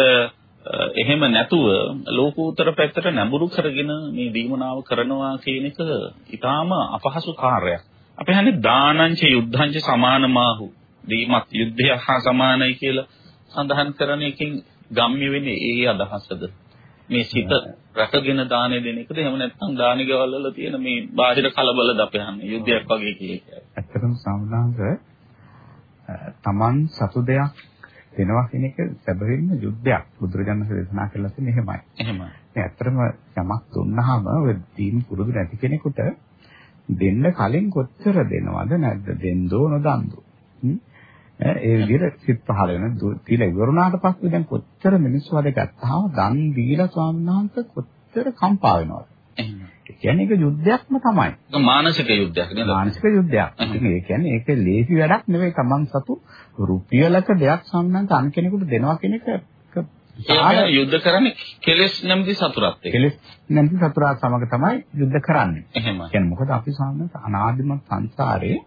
[SPEAKER 1] එහෙම නැතුව ලෝකෝත්තර පැත්තට නැඹුරු කරගෙන මේ දීමනාව කරනවා කියන එක ඊටාම අපහසු කාර්යයක්. අපි හන්නේ දානංච යුද්ධංච සමානමාහු. දීමත් යුද්ධය හා සමානයි කියලා සඳහන් කරන එකෙන් ගම්ම්‍ය වෙන්නේ ඒ අදහසද? මේ සිත රැකගෙන දානෙ දෙන එකද එහෙම නැත්නම් දානි ගෙවල් වල තියෙන මේ බාහිර කලබලද අපි හන්නේ යුද්ධයක් වගේ කියලා.
[SPEAKER 2] ඇත්තටම සාමාන්‍යව තමන් සතු දෙයක් දෙනවා කියන එක සැබවින්ම යුද්ධයක්. බුදුරජාණන් දේශනා කළා තියෙන එහෙමයි.
[SPEAKER 1] එහෙමයි.
[SPEAKER 2] ඒ ඇත්තටම යමක් දුන්නාම ඔය දීන් පුරුදු නැති කෙනෙකුට දෙන්න කලින් කොච්චර දෙනවද නැද්ද දෙන්නෝ නොදන්දෝ. ඒ විදිහට සිත් පහළ වෙන දීලා ඉවරුණාට පස්සේ දැන් කොච්චර මිනිස්සු වල ගත්තාම දන් දීලා ස්වාමීන් වහන්සේ කොච්චර කම්පා වෙනවද? ඒ කියන්නේ ඒක යුද්ධයක්ම තමයි.
[SPEAKER 1] ඒක මානසික යුද්ධයක් නේද?
[SPEAKER 2] මානසික යුද්ධයක්. ඉතින් ඒ කියන්නේ ඒක ලේසි වැඩක් නෙවෙයි Taman සතු රුපියලක දෙයක් සම්මන්ත අන් කෙනෙකුට දෙනවා කියන එක
[SPEAKER 1] ඒක යුද්ධ කරන්නේ කෙලෙස් නැමැති සතුරත් එක්ක.
[SPEAKER 2] කෙලෙස් නැමැති සතුරා සමග තමයි යුද්ධ කරන්නේ.
[SPEAKER 1] එහෙමයි.
[SPEAKER 2] කියන්නේ මොකද අපි සාමාන්‍යයෙන් අනාදිමත් සංසාරේ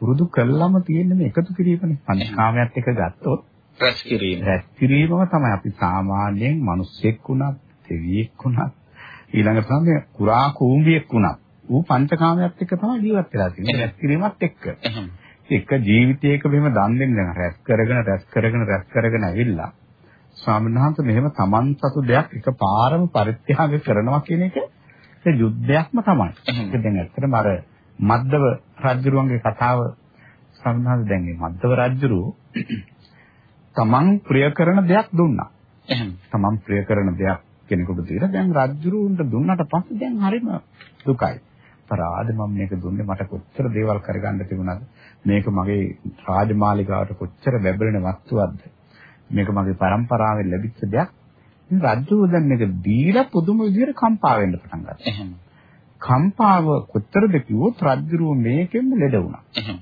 [SPEAKER 2] පුරුදු කළාම තියෙන මේ එකතු කිරීමනේ. පංචකාමයට එක ගත්තොත්
[SPEAKER 1] රැස් කිරීම.
[SPEAKER 2] රැස් කිරීමම තමයි අපි සාමාන්‍යයෙන් මිනිස්සෙක් වුණත්, දෙවියෙක් වුණත්, ඊළඟට තමයි කුරා කූඹියෙක් වුණත් ඌ පංචකාමයට එක තමයි ජීවත් වෙලා තියෙන්නේ. රැස් කිරීමත් එක්ක. එක ජීවිතයක මෙහෙම දන් දෙන්න රැස් කරගෙන රැස් කරගෙන රැස් කරගෙන ඇවිල්ලා ස්වාමීන් වහන්සේ මෙහෙම Taman සතු දෙයක් එකපාරම පරිත්‍යාග කරනවා කියන එක ඒ යුද්ධයක්ම තමයි. ඒක දැන් ඇත්තටම අර මද්දව රජුරුවන්ගේ කතාව සම්බන්ධව දැන් මේ මද්දව රජුරු තමන් ප්‍රිය කරන දෙයක් දුන්නා.
[SPEAKER 1] එහෙනම්
[SPEAKER 2] තමන් ප්‍රිය කරන දෙයක් කෙනෙකුට දීලා දැන් රජුරුන්ට දුන්නට පස්සේ දැන් හරිම දුකයි. අපරාධ මම මේක දුන්නේ මට කොච්චර දේවල් කරගන්න තිබුණාද මේක මගේ රාජමාලිගාවට කොච්චර වැබලෙන වස්තුවක්ද මේක මගේ પરම්පරාවෙන් ලැබිච්ච දෙයක්. ඉතින් රජු දැන් මේක දීලා පුදුම විදිහට කම්පා වෙන්න පටන් ගත්තා.
[SPEAKER 1] එහෙම.
[SPEAKER 2] කම්පාව කොච්චරද කිව්වොත් රජුරුව මේකෙන් ලෙඩ වුණා.
[SPEAKER 1] එහෙම.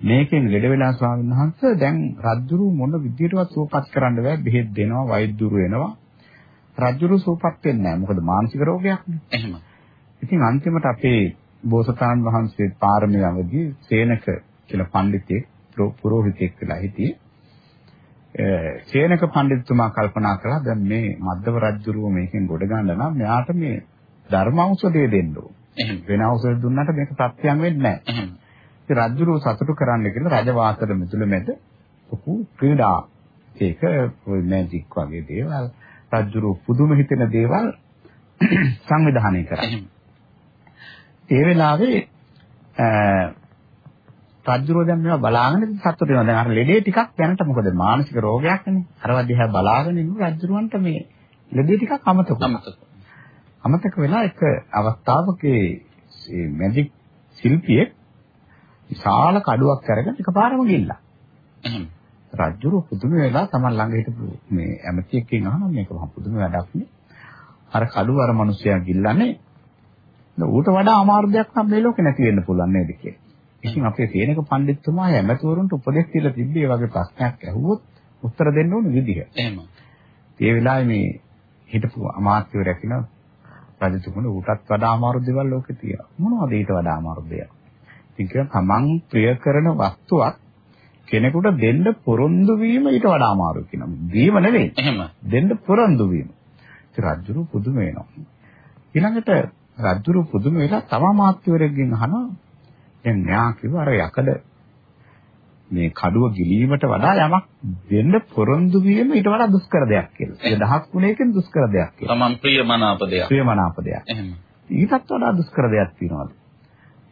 [SPEAKER 2] මේකෙන් ලෙඩ වෙලා ස්වාමීන් වහන්සේ දැන් රජුරුව මොන විදිහටවත් සුවපත් කරන්න බෑ. බෙහෙත් දෙනවා වෛද්‍යුරු වෙනවා රජුරුව සුවපත් වෙන්නේ නැහැ මොකද මානසික රෝගයක් නේ.
[SPEAKER 1] එහෙම.
[SPEAKER 2] ඉතින් අන්තිමට අපේ බෝසතාණන් වහන්සේ පාරමී අවදී සේනක කියලා පඬිතෙක් පුරෝහිතෙක් වෙලා හිටියේ. සේනක පඬිතුමා කල්පනා කළා දැන් මේ මද්දව රජුරුව මේකෙන් ගොඩ ගන්න නම් මෙයාට මේ ධර්ම ඖෂධය දෙන්න ඕන.
[SPEAKER 1] එහෙම
[SPEAKER 2] වෙන ඖෂධ දුන්නාට මේක ප්‍රත්‍යයන් වෙන්නේ නැහැ. ඉතින් රජුරුව සතුටු කරන්න කියලා රජවාසල මිතුල මැද ලොකු ක්‍රීඩා ඒක මැජික් වගේ දේවල් රජුරුව පුදුම හිතෙන දේවල් සංවිධානය කරා. ඒ වෙලාවේ රජුරෝ දැන් මේවා බලාගෙන සතුටු වෙනවා. දැන් අර ලෙඩේ ටිකක් දැනට මොකද මානසික රෝගයක් නේ. අරවා දිහා බලාගෙන ඉන්න රජුරවන්ට මේ ලෙඩේ ටිකක් අමතක.
[SPEAKER 1] අමතක
[SPEAKER 2] වෙලා එක අවස්ථාවක මේ මැජික් ශිල්පියෙක් විශාල කඩුවක් අරගෙන එකපාරම ගිල්ලා.
[SPEAKER 1] එහෙම
[SPEAKER 2] රජුරෝ පුදුම වෙලා Taman ළඟ හිටපු මේ ඇමතියෙක්ගෙන් අහනවා මේක මහ පුදුම වැඩක් නේ. අර කඩුව අර මිනිස්සයා ගිල්ලන්නේ ඌට වඩා අමාරු දෙයක් නම් මේ ලෝකේ නැති වෙන්න පුළුවන් නේද කියලා. ඉතින් අපේ සේනක පඬිතුමා ඇමතිවරුන්ට උපදෙස් දීලා තිබ්බේ වගේ ප්‍රශ්නයක් ඇහුවොත් උත්තර දෙන්න ඕන විදිහ.
[SPEAKER 1] එහෙම
[SPEAKER 2] ඒ වෙලාවේ මේ හිටපු අමාත්‍යවරයා කියන රජතුමනි ඌටත් වඩා අමාරු දේවල් ලෝකේ තියෙනවා. මොනවද ඊට වඩා අමාරු දේවල්? ඉතින් කියන තමන් ප්‍රිය කරන වස්තුවක් කෙනෙකුට දෙන්න පොරොන්දු වීම ඊට වඩා අමාරුයි කියනවා. දීම නෙවෙයි.
[SPEAKER 1] එහෙම
[SPEAKER 2] දෙන්න පොරොන්දු වීම. ඉතින් රජුරු පුදුම වෙනවා. ඊළඟට රජුරු පුදුම වෙලා තම මාත්‍යවරයෙක්ගෙන් අහනවා දැන් මෙයා කිව්වා අර යකඩ මේ කඩුව ගිලීමට වඩා යමක් දෙන්න පොරොන්දු වීම ඊට වඩා දුෂ්කර දෙයක් කියලා. ඒ දහස් ගුණයකින් දුෂ්කර දෙයක් කියලා.
[SPEAKER 1] තමන් ප්‍රියමනාප දෙයක්
[SPEAKER 2] ප්‍රියමනාප දෙයක්.
[SPEAKER 1] එහෙම
[SPEAKER 2] ඊටත් වඩා දුෂ්කර දෙයක් තියෙනවද?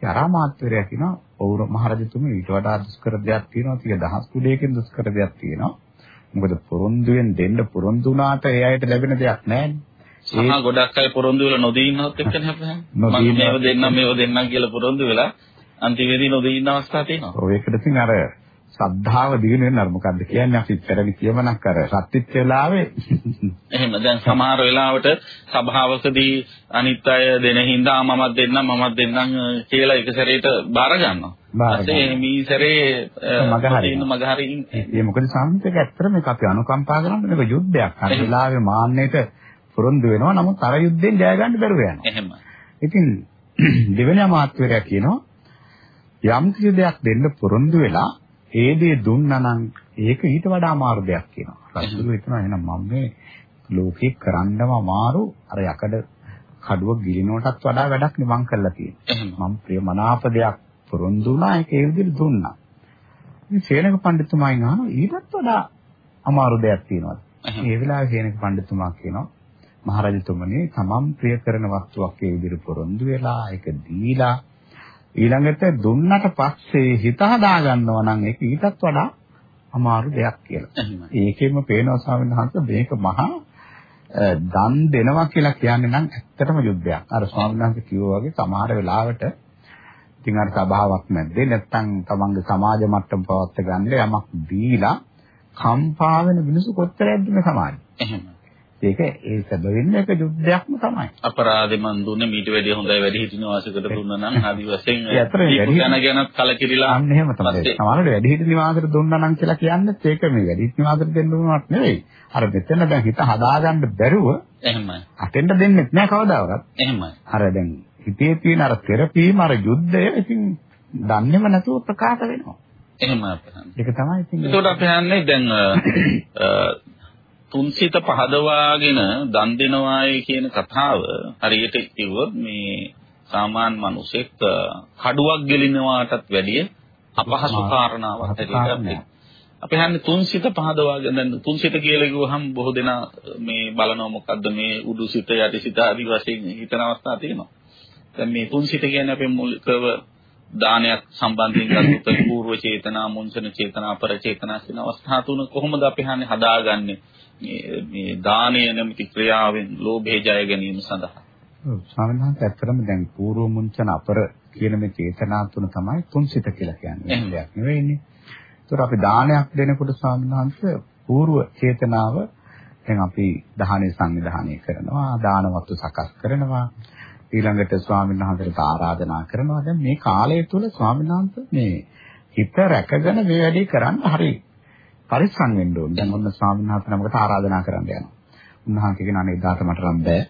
[SPEAKER 2] යරාමාත්‍යරයා කියනවා ඔවුරු මහරජතුමනි ඊට වඩා දුෂ්කර දෙයක් තියෙනවා. ටික දහස් ගුණයකින් දුෂ්කර දෙයක් තියෙනවා. මොකද පොරොන්දුෙන් දෙන්න පොරොන්දු වුණාට ඒ අයට ලැබෙන දෙයක් නැහැ.
[SPEAKER 1] සහ ගොඩක් අය පොරොන්දු වෙලා නොදී ඉන්නවත් එක්කනේ අපහන්. මම මේව දෙන්නම් මේව දෙන්නම් කියලා පොරොන්දු වෙලා අන්තිමේදී නොදී ඉන්න අවස්ථා තියෙනවා.
[SPEAKER 2] ඔය එකට ඉතින් අර ශ්‍රද්ධාව දිනු වෙන අර මොකද්ද කියන්නේ අපි පෙරලි කියමනක් අර සත්‍විච්ච වෙලාවේ
[SPEAKER 1] එහෙම දැන් සමහර වෙලාවට සභාවකදී අනිත් අය දෙන හින්දා මමත් දෙන්නම් මමත් දෙන්නම් කියලා එක සැරේට බාර ගන්නවා. ඊපස්සේ මේ සැරේ
[SPEAKER 2] මග හරිනවා.
[SPEAKER 1] ඉන්න මග හරින්
[SPEAKER 2] ඒ මොකද සාමිතක ඇත්තට මේක අපි අනුකම්පා කරන්න මේක යුද්ධයක්. අර වෙලාවේ මාන්නයට පොරොන්දු වෙනවා. නමුත් අර යුද්ධෙන් ජය ගන්න බැරුව යනවා.
[SPEAKER 1] එහෙම.
[SPEAKER 2] ඉතින් දෙවෙනි අමාත්‍යවරයා කියනවා යම් කිසි දෙයක් දෙන්න පොරොන්දු වෙලා ඒ දේ දුන්නා නම් ඒක ඊට වඩා අමාරු දෙයක් කියනවා. රජුරු හිතනවා එහෙනම් මම මේ ලෝකේ කරන්නම අමාරු අර යකඩ කඩුව ගිලිනවටත් වඩා වැඩක් නේ මං කරලා තියෙන්නේ.
[SPEAKER 1] එහෙම.
[SPEAKER 2] මම ප්‍රියමනාප දෙයක් පොරොන්දු වුණා ඒක ඒ විදිහට දුන්නා. ඉතින් සේනක පඬිතුමාගෙන් අහනවා ඊටත් වඩා අමාරු දෙයක් තියෙනවද?
[SPEAKER 1] එහෙම.
[SPEAKER 2] ඒ වෙලාවේ සේනක පඬිතුමා කියනවා මහරජතුමනි තමන් ප්‍රිය කරන වස්තුවක් ඒ විදිහට පොරොන්දු වෙලා ඒක දීලා ඊළඟට දුන්නට පස්සේ හිත හදා ගන්නවා නම් ඒක ඊටත් වඩා අමාරු දෙයක් කියලා. ඒකෙම පේනවා ස්වාමීන් වහන්සේ මේක මහා දන් දෙනවා කියලා කියන්නේ නම් ඇත්තටම යුද්ධයක්. අර ස්වාමීන් වහන්සේ කිව්වා වගේ සමහර වෙලාවට ඉතින් අර සභාවක් නැද්දේ නැත්තම් තමන්ගේ සමාජ මට්ටම පවත්ත ගන්න යමක් දීලා කම්පා වෙන මිනිස්සු කොච්චරද මේ සමාජෙ.
[SPEAKER 1] එහෙම.
[SPEAKER 2] ඒක ඒ සැබවින්ම එක යුද්ධයක්ම තමයි.
[SPEAKER 1] අපරාධේ මන් දුන්නේ මීට වැඩිය හොඳයි වැඩි හිටින වාසයකට දුන්නා නම් ආදි වශයෙන්
[SPEAKER 2] ඒ අතර
[SPEAKER 1] දීපු
[SPEAKER 2] වැඩි-
[SPEAKER 1] ගැන ගැනත් කලකිරිලා
[SPEAKER 2] අන්න එහෙම තමයි. සමහරවිට වැඩිහිටි නිවාසයට දුන්නා නම් කියලා කියන්නේ ඒක මේ වැඩිහිටි නිවාසයට දෙන්න උනවත් නෙවෙයි. අර මෙතන දැන් හිත හදාගන්න බැරුව
[SPEAKER 1] එහෙමයි.
[SPEAKER 2] අතෙන්ට දෙන්නෙත් නෑ කවදාවත්.
[SPEAKER 1] එහෙමයි.
[SPEAKER 2] අර දැන් හිතේ තියෙන අර තෙරපීම අර යුද්ධය ඉතින් දන්නේම නැතුව ප්‍රකාශ වෙනවා.
[SPEAKER 1] එහෙමයි අපහන්.
[SPEAKER 2] ඒක තමයි ඉතින්
[SPEAKER 1] එතකොට අපි හන්නේ දැන් තුන්සිත පහදවාගෙන දන් දෙනවායි කියන කතාව හරියට කිව්වොත් මේ සාමාන්‍ය මිනිසෙක් කඩුවක් ගෙලිනවාටත් වැඩිය අපහසු කාරණාවක් හැටියට. අපි හන්නේ තුන්සිත පහදවාගෙන දැන් තුන්සිත කියලා කිව්වහම බොහෝ දෙනා මේ බලනවා මොකද්ද මේ උඩුසිත යටිසිත ආදි වශයෙන් හිතන අවස්ථා තියෙනවා. දැන් මේ තුන්සිත කියන්නේ අපේ මූලිකව දානයක් සම්බන්ධයෙන් ගත්තොත් පූර්ව චේතනා මුංචන චේතනා පර චේතනා කියන අවස්ථා තුන කොහොමද අපි හන්නේ හදාගන්නේ මේ මේ දානය නැමැති ක්‍රියාවෙන් ලෝභය ජය ගැනීම සඳහා
[SPEAKER 2] ඔව් ස්වාමීන් වහන්සේ ඇත්තටම දැන් පූර්ව මුංචන අපර කියන මේ චේතනා තුන තමයි තුන්සිත කියලා කියන්නේ. එහෙම දෙයක් නෙවෙයිනේ. ඒතර අපි දානයක් දෙනකොට ස්වාමීන් වහන්සේ පූර්ව චේතනාව දැන් අපි දහනේ සංවිධානය කරනවා, දාන වස්තු සකස් කරනවා. ඊළඟට ස්වාමීන් වහන්සේට ආරාධනා කරනවා. දැන් මේ කාලය තුල ස්වාමීන් වහන්සේ මේ හිත රැකගෙන මේ වැඩේ කරන්න හරි පරිස්සම් වෙන්න ඕනේ. දැන් ඔන්න ස්වාමීන් වහන්සේ නමකට ආරාධනා කරන්න යනවා. උන්වහන්සේ කියන අනේ දාට මට නම් බෑ.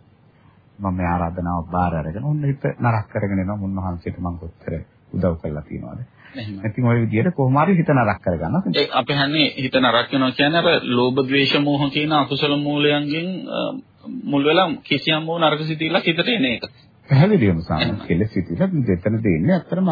[SPEAKER 2] මම මේ ආරාධනාව බාර අරගෙන ඔන්න හිත නරක කරගෙන එනවා. උන්වහන්සේට මම කොච්චර උදව් කළා තියනවාද? ඉතින් ওই විදිහට කොහොම හරි හිත නරක කරගන්නවා.
[SPEAKER 1] ඒ අපි හන්නේ හිත නරක වෙනවා කියන්නේ අර ලෝභ ද්වේෂ මෝහ කියන අකුසල මූලයන්ගෙන් මුල් වෙලා කිසියම් වූ නරක සිතිවිල්ලක් හිතට එන එක.
[SPEAKER 2] පැහැදිලිවම සාමාන්‍ය කෙලෙස් සිතිවිල්ල දෙතන දෙන්නේ අත්‍තරම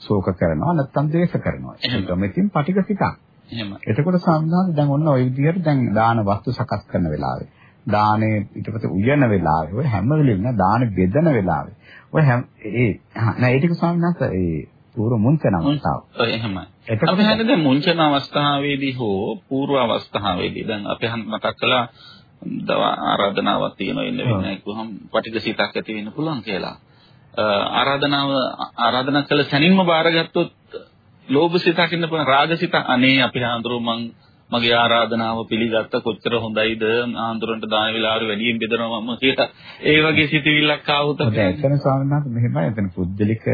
[SPEAKER 2] ශෝක කරනවා නැත්නම් ද්වේෂ කරනවා. ඒක මෙතින් පටික සිතක්. එහෙම. එතකොට සාමාන්‍යයෙන් දැන් ඔන්න ওই විදිහට දැන් දාන වස්තු සකස් කරන වෙලාවේ දානේ ඊට පස්සේ උයන වෙලාවේ ඔය හැම වෙලෙම දාන බෙදන වෙලාවේ ඔය හැම ඒ නෑ ඒ ටික ස්වාමීන් ඒ පූර්ව මුංචන අවස්ථාව.
[SPEAKER 1] ඔය එහෙමයි. අපි හන්නේ දැන් මුංචන අවස්ථාවේදී හෝ පූර්ව අවස්ථාවේදී දැන් අපි මතක් කළා දව ආරාධනාවක් තියෙනවා ඉන්න වෙන්නේ කොහොම පටිඝසිතක් ඇති වෙන්න පුළුවන් කියලා. ආරාධනාව ආරාධනා කළ සැනින්ම බාරගත්තොත් ලෝභසිතක් ඉන්න පුළුවන්. රාගසිත අනේ අපි ආන්දරෝ මං මගේ ආරාධනාව පිළිගත්ත කොච්චර හොඳයිද? ආන්දරන්ට දාන වෙලාවට වැඩියෙන් බෙදනවා මම කියලා. ඒ වගේ සිතුවිල්ලක් ආවොත්
[SPEAKER 2] එතන ස්වාමීන් වහන්සේ මෙහෙමයි. එතන පුද්දලික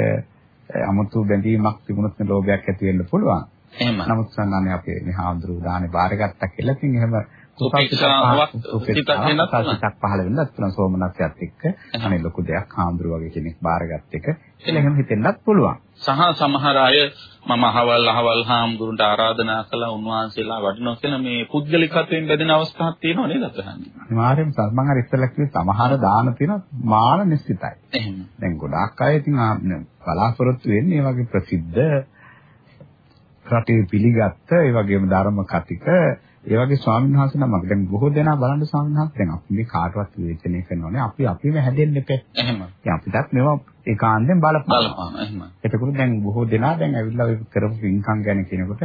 [SPEAKER 2] අමුතු බැඳීමක් තිබුණොත් නේ ලෝභයක් ඇති වෙන්න පුළුවන්. එහෙම නමුත් සන්නන්නේ අපේ මේ ආන්දරු දානේ බාරගත්තා කියලා ඉතින් එහෙම
[SPEAKER 1] උපේක්ෂාවක් සිතක්
[SPEAKER 2] පහළ වෙන්නත් පුළුවන්. සෝමනස්යත් එක්ක අනේ ලොකු දෙයක්. හාමුදුරු වගේ කෙනෙක් බාරගත් එක. කියලා එහෙම හිතෙන්නත් පුළුවන්.
[SPEAKER 1] සහ සමහර අය මම අහවල් අහවල් හාමුදුරන්ට ආරාධනා කළා උන්වහන්සේලා වඩිනවා කියලා මේ පුද්ගලිකත්වයෙන් බැඳෙන අවස්ථාවක් තියෙනව නේද අතහන්නේ
[SPEAKER 2] අනිවාර්යයෙන්ම මම අර ඉස්සෙල්ලා කිව්වේ සමහර දාන තියෙන මාන නිශ්චිතයි. එහෙම. දැන් ගොඩාක් අය ඉතින් බලාපොරොත්තු වෙන්නේ මේ වගේ ප්‍රසිද්ධ රටේ පිළිගත්ත ඒ වගේම ධර්ම කතික ඒ වගේ ස්වාමීන් වහන්සේ නමක් දැන් බොහෝ දෙනා බලන්න ස්වාමීන් වහන්සේ දැන් අපි මේ කාටවත් විවේචනය කරනවානේ අපි අපිම හැදෙන්න එපා. එහෙම. ඉතින් අපිටත් මේවා ඒකාන්තයෙන්
[SPEAKER 1] බලපාන. එහෙම.
[SPEAKER 2] එතකොට දැන් බොහෝ දෙනා දැන් ඇවිල්ලා ඔය කරපු පින්කම් ගැන කියනකොට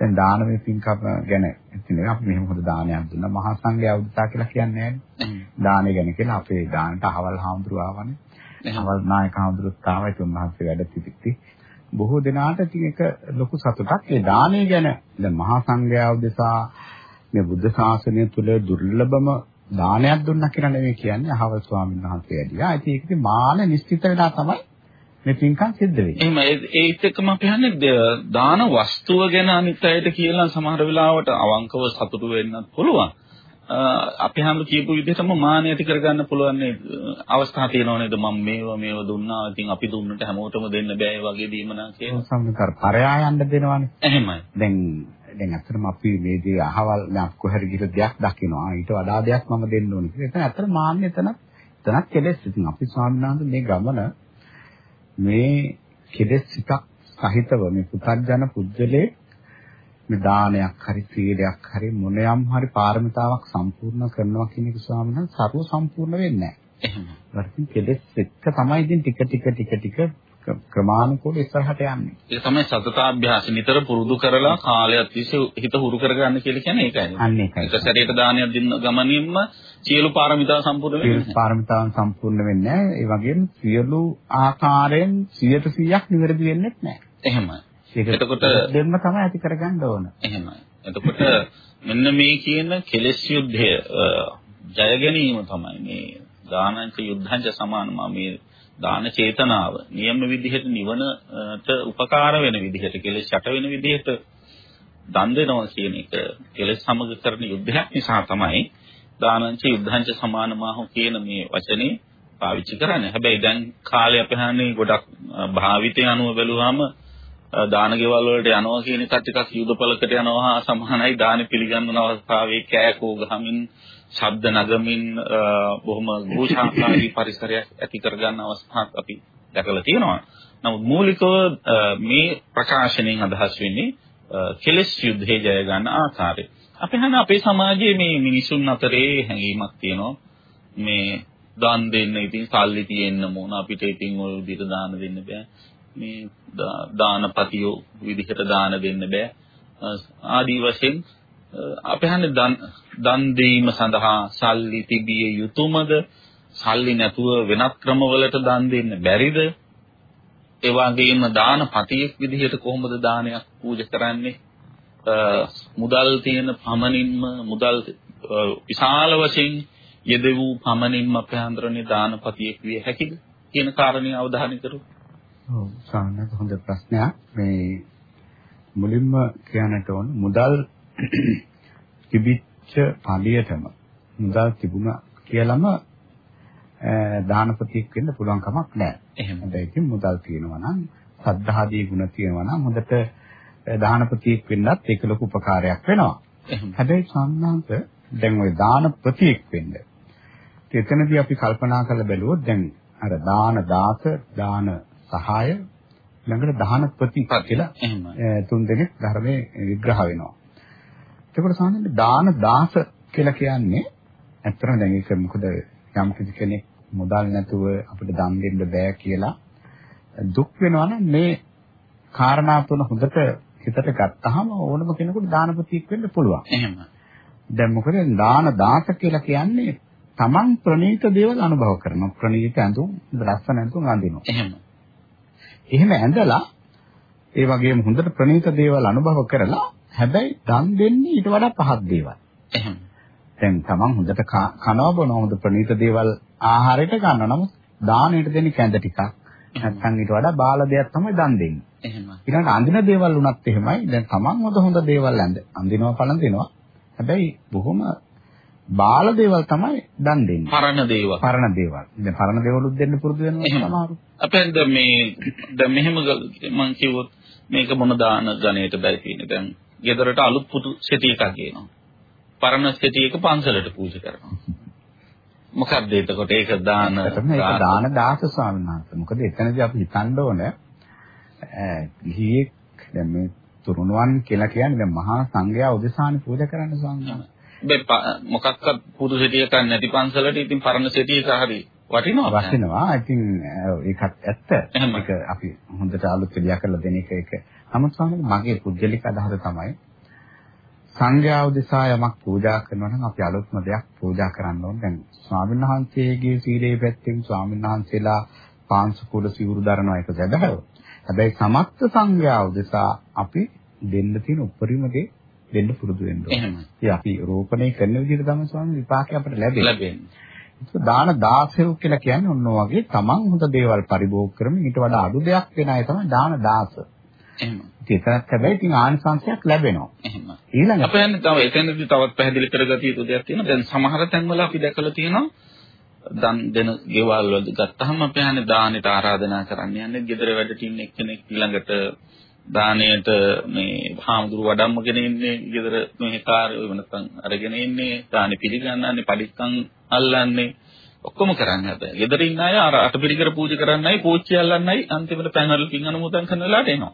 [SPEAKER 2] දැන් දානමය පින්කම් ගැන ඉතින් අපි මෙහෙම හොඳ දානයක් දුන්නා මහා සංඝයා අවුත්තා කියලා කියන්නේ නැහැ. දානය ගැන කියලා අපේ දානට අහවල් හාමුදුරුවෝ ආවනේ. අහවල් නායක හාමුදුරුවෝ ආවා ඒ උන්වහන්සේ වැඩ සිටිති. බොහෝ දෙනාට ඉතින් ඒක ලොකු සතුටක්. ඒ දානය ගැන දැන් මහා සංඝයා උදෙසා මේ බුද්ධ ශාසනය තුල දුර්ලභම දානයක් දුන්නා කියලා නෙවෙයි කියන්නේ අහවල් ස්වාමීන් වහන්සේ ඇදියා. ඉතින් ඒකේ මාන නිශ්චිත වෙලා තමයි මේ පින්කම් සිද්ධ වෙන්නේ.
[SPEAKER 1] එහෙම ඒත් එක්කම අපි හන්නේ දාන වස්තුව ගැන අනිත් අයට කියලා සමහර වෙලාවට අවංකව සතුටු වෙන්නත් පුළුවන්. අපි හැම කියපු විදිහටම මාන ඇති කරගන්න පුළුවන් නේද? අවස්ථා තියෙනව නේද? මම මේව මේව දුන්නා. ඉතින් අපි දුන්නට හැමෝටම දෙන්න බෑ වගේ දීමනා කියන.
[SPEAKER 2] සම්මතර පරයා යන්න දෙනවනේ.
[SPEAKER 1] එහෙමයි.
[SPEAKER 2] දැන් දැන් අත්‍තරම අපි මේ දේ අහවල් මම කොහරි ගිහින් දෙයක් දකිනවා. ඊට වඩා දෙයක් මම දෙන්න ඕනේ කියලා. එතන අත්‍තර මාන්නේ එතනක් එතනක් කෙලෙස්. ඉතින් අපි ස්වාමීන් මේ ගමන මේ කෙලෙස් එකක් සහිතව මේ පුතර්ජන පුජ්‍යලේ මේ දානයක් හරි සීලයක් හරි මොනියම් හරි පාරමිතාවක් සම්පූර්ණ කරනවා කියන එක ස්වාමීන් වහන්සේ සර්ව සම්පූර්ණ වෙන්නේ නැහැ. වර්තින් කෙලෙස් එක්ක තමයි ඉතින් ටික ටික ටික ටික ක්‍රමානුකූලව ඉස්සරහට යන්නේ.
[SPEAKER 1] ඒක තමයි සතතාභ්‍යාස නිතර පුරුදු කරලා කාලයක් තිස්සේ හිත හුරු කරගන්න කියලා කියන්නේ ඒකයි.
[SPEAKER 2] අන්න ඒකයි.
[SPEAKER 1] එක සැරේට දානයක් දෙන්න ගමනින්ම සියලු පාරමිතා සම්පූර්ණ වෙන්නේ නැහැ.
[SPEAKER 2] පාරමිතාවන් සම්පූර්ණ වෙන්නේ නැහැ. ඒ වගේම සියලු ආකාරයෙන් 100%ක් නිවැරදි වෙන්නේ නැහැ.
[SPEAKER 1] එහෙමයි.
[SPEAKER 2] එතකොට දෙන්න තමයි ඇති කරගන්න ඕන.
[SPEAKER 1] එහෙමයි. එතකොට මෙන්න මේ කියන කෙලෙස් යුද්ධය ජය ගැනීම තමයි මේ දානංච යුද්ධංච සමානම මේ දාන චේතනාව නියම විදිහට නිවනට උපකාර වෙන විදිහට කෙලෙස් යට වෙන විදිහට දන් දෙනවා කියන එක කෙලෙස් සමග කරන යුද්ධයක් නිසා තමයි දානංච යුද්ධංච සමානමාහු කියන මේ වචනේ පාවිච්චි කරන්නේ. හැබැයි දැන් කාලේ අපි හන්නේ ගොඩක් භාවිතය අනුව බැලුවාම දාන ගෙවල් වලට යනවා කියන එක ටිකක් යුදපලකට යනවා සමානයි දාන පිළිගන්වන අවස්ථාවේ කෑකෝ ගහමින් ශබ්ද නගමින් බොහොම ගෝචාකාරී පරිසරයක් ඇති කරගන්න අවස්ථාවක් අපි දැකලා තියෙනවා. නමුත් මූලිකව මේ ප්‍රකාශනයෙන් අදහස් වෙන්නේ කෙලෙස් යුද්ධේ ජය ගන්න ආකාරය. අපි හන අපේ සමාජයේ මේ මිනිසුන් අතරේ හැඟීමක් තියෙනවා. මේ දන් දෙන්න ඉතින් සල්ලි තියෙන්න ඕන අපිට ඉතින් ওই විදිහට දාන දෙන්න බෑ. මේ දානපතියෝ විදිහට දාන දෙන්න බෑ. ආදී වශයෙන් අපි හන්නේ දන් දන් දීම සඳහා සල්ලි තිබිය යුතුයමද? සල්ලි නැතුව වෙනත් ක්‍රමවලට දන් දෙන්න බැරිද? ඒ වගේම දානපතියෙක් විදිහට කොහොමද දානයක් පූජා කරන්නේ? මුදල් තියෙන පමණින්ම මුදල් විශාල වශයෙන් යෙදවූ පමණින්ම අපේ හඳුරන්නේ දානපතියෙක් විය හැකිද කියන කාරණේ අවධානය කරු.
[SPEAKER 2] ඔව් සාමාන්‍ය හොඳ ප්‍රශ්නයක්. මේ මුලින්ම කියන්නට ඕන මුදල් තිබිච්ච පළියටම මුදල් තිබුණා කියලාම දානපතියෙක් වෙන්න පුළුවන් කමක් නැහැ. එහෙම. හැබැයි ඉතින් මුදල් තියෙනවා නම් සද්ධාදී ගුණ තියෙනවා නම් හොඳට දානපතියෙක් වෙන්නත් ඒක ලොකු උපකාරයක් වෙනවා. හැබැයි සම්මාන්ත දැන් ওই දානපතියෙක් වෙන්න. එතනදී අපි කල්පනා කරලා බැලුවොත් දැන් අර දාන දාස දාන සහාය ළඟට දානපති කියලා තුන් දෙනෙක් ධර්මයේ විග්‍රහ වෙනවා. එතකොට සාමාන්‍යයෙන් දාන දාස කියලා කියන්නේ ඇත්තටම දැන් ඒක මොකද යම් කිසි කෙනෙක් මුදල් නැතුව අපිට දන් දෙන්න බෑ කියලා දුක් වෙනවා නම් මේ කාරණා තුන හොඳට හිතට ගත්තාම ඕනම කෙනෙකුට දානපතියෙක් වෙන්න පුළුවන්.
[SPEAKER 1] එහෙම.
[SPEAKER 2] දැන් මොකද දාන දාස කියලා කියන්නේ Taman ප්‍රණීත දේවල් අනුභව කරනවා. ප්‍රණීත ඇඳුම්, ලස්සන ඇඳුම් අඳිනවා.
[SPEAKER 1] එහෙම.
[SPEAKER 2] එහෙම ඇඳලා ඒ වගේම හොඳට ප්‍රණීත දේවල් අනුභව කරලා හැබැයි දන් දෙන්නේ ඊට වඩා පහත් දේවල්.
[SPEAKER 1] එහෙම.
[SPEAKER 2] දැන් තමන් හොඳට කනවා බොනවා හොඳ ප්‍රණීත දේවල් ආහාරයට ගන්නවා. නමුත් දාණයට දෙන්නේ කැඳ ටිකක්. නැත්නම් ඊට වඩා බාල දෙයක් තමයි දන් දෙන්නේ.
[SPEAKER 1] එහෙම.
[SPEAKER 2] ඊළඟට අඳින දේවල් උනත් එහෙමයි. දැන් තමන් හොඳ හොඳ දේවල් ඇඳ. අඳිනවා පලන් දෙනවා. හැබැයි බොහොම බාල දේවල් තමයි දන් දෙන්නේ.
[SPEAKER 1] පරණ දේවල්.
[SPEAKER 2] පරණ දේවල්. දැන් පරණ දේවලුත් දෙන්න පුරුදු වෙනවා සමහරු.
[SPEAKER 1] අපෙන් දැන් මේ දැන් මෙහෙම මම කිව්වොත් මේක මොන දාන ගණයට බැරි තියෙන්නේ. දැන් ගෙදරට අලුත් පුතු සෙටි එකක් ගේනවා. පරණ සෙටි එක පන්සලට පූජා කරනවා. මොකක්ද එතකොට ඒක දාන
[SPEAKER 2] ඒක දාන දාස ස්වාමීන් වහන්සේ. මොකද එතනදී අපි හිතන්න ඕන ගිහියෙක් දැන් මේ තුරුණුවන් කියලා කියන්නේ දැන් මහා සංඝයා උදෙසානේ පූජා කරන්න ස්වාමීන් වහන්සේ.
[SPEAKER 1] මොකක්වත් පුදු සෙටියක් නැති පන්සලට ඉතින් පරණ සෙටියක හරි වටිනවා
[SPEAKER 2] වටිනවා. ඉතින් ඒකත් ඇත්ත. ඒක අපි හොඳට අලුත් පිළියා කරලා දෙන එක එක. නමුත් ස්වාමීනි මගේ පුජ්‍යලික අදහස තමයි සංඝයා උදෙසා යමක් පූජා කරනවා නම් අපි අලුත්ම දෙයක් පූජා කරන්න ඕනේ. දැන් ස්වාමීන් වහන්සේගේ සීලේ පැත්තෙන් ස්වාමීන් වහන්සේලා පාංශකූල සිවුරු දරනවා එක සැබෑව. හැබැයි සමස්ත සංඝයා උදෙසා අපි දෙන්න තියෙන උපරිම දේ දෙන්න පුරුදු වෙන්න ඕනේ. අපි රෝපණය කරන විදිහට තමයි ස්වාමීන් විපාකය අපිට ලැබෙන්නේ. දාන දාසයෝ කියලා කියන්නේ ඔන්න වගේ තමන් හොඳ දේවල් පරිභෝග කරමින් ඊට වඩා අඩු දෙයක් වෙන අය තමයි දාන දාස.
[SPEAKER 1] එහෙමයි.
[SPEAKER 2] ඒකත් හැබැයි ඉතින් ආනිසංශයක් ලැබෙනවා.
[SPEAKER 1] එහෙමයි.
[SPEAKER 2] ඊළඟට
[SPEAKER 1] අපේ යන්නේ තව එතනදී තවත් පැහැදිලි කරගatiya යුතු දෙයක් තියෙනවා. දැන් සමහර තැන්වල අපි දැකලා තියෙනවා දන් දෙන ගෙවල් වල ගත්තාම අපි යන්නේ දානෙට ආරාධනා කරන්න යන්නේ ගෙදර වැඩට ඉන්න එක්කෙනෙක් ඊළඟට දාණයට මේ හාමුදුරු වඩම්මගෙන ඉන්නේ ගෙදර මේ කාර්ය වෙන නැත්නම් අරගෙන ඉන්නේ දානි පිළිගන්නන්නේ පරික්කම් අල්ලන්නේ ඔක්කොම කරන්නේ හැබැයි. ගෙදර ඉන්න අය අර අටපිරිකර පූජා කරන්නයි පෝච්චි අල්ලන්නයි අන්තිමට පැනල් පින් අනුමෝදන් කරන වෙලාවට එනවා.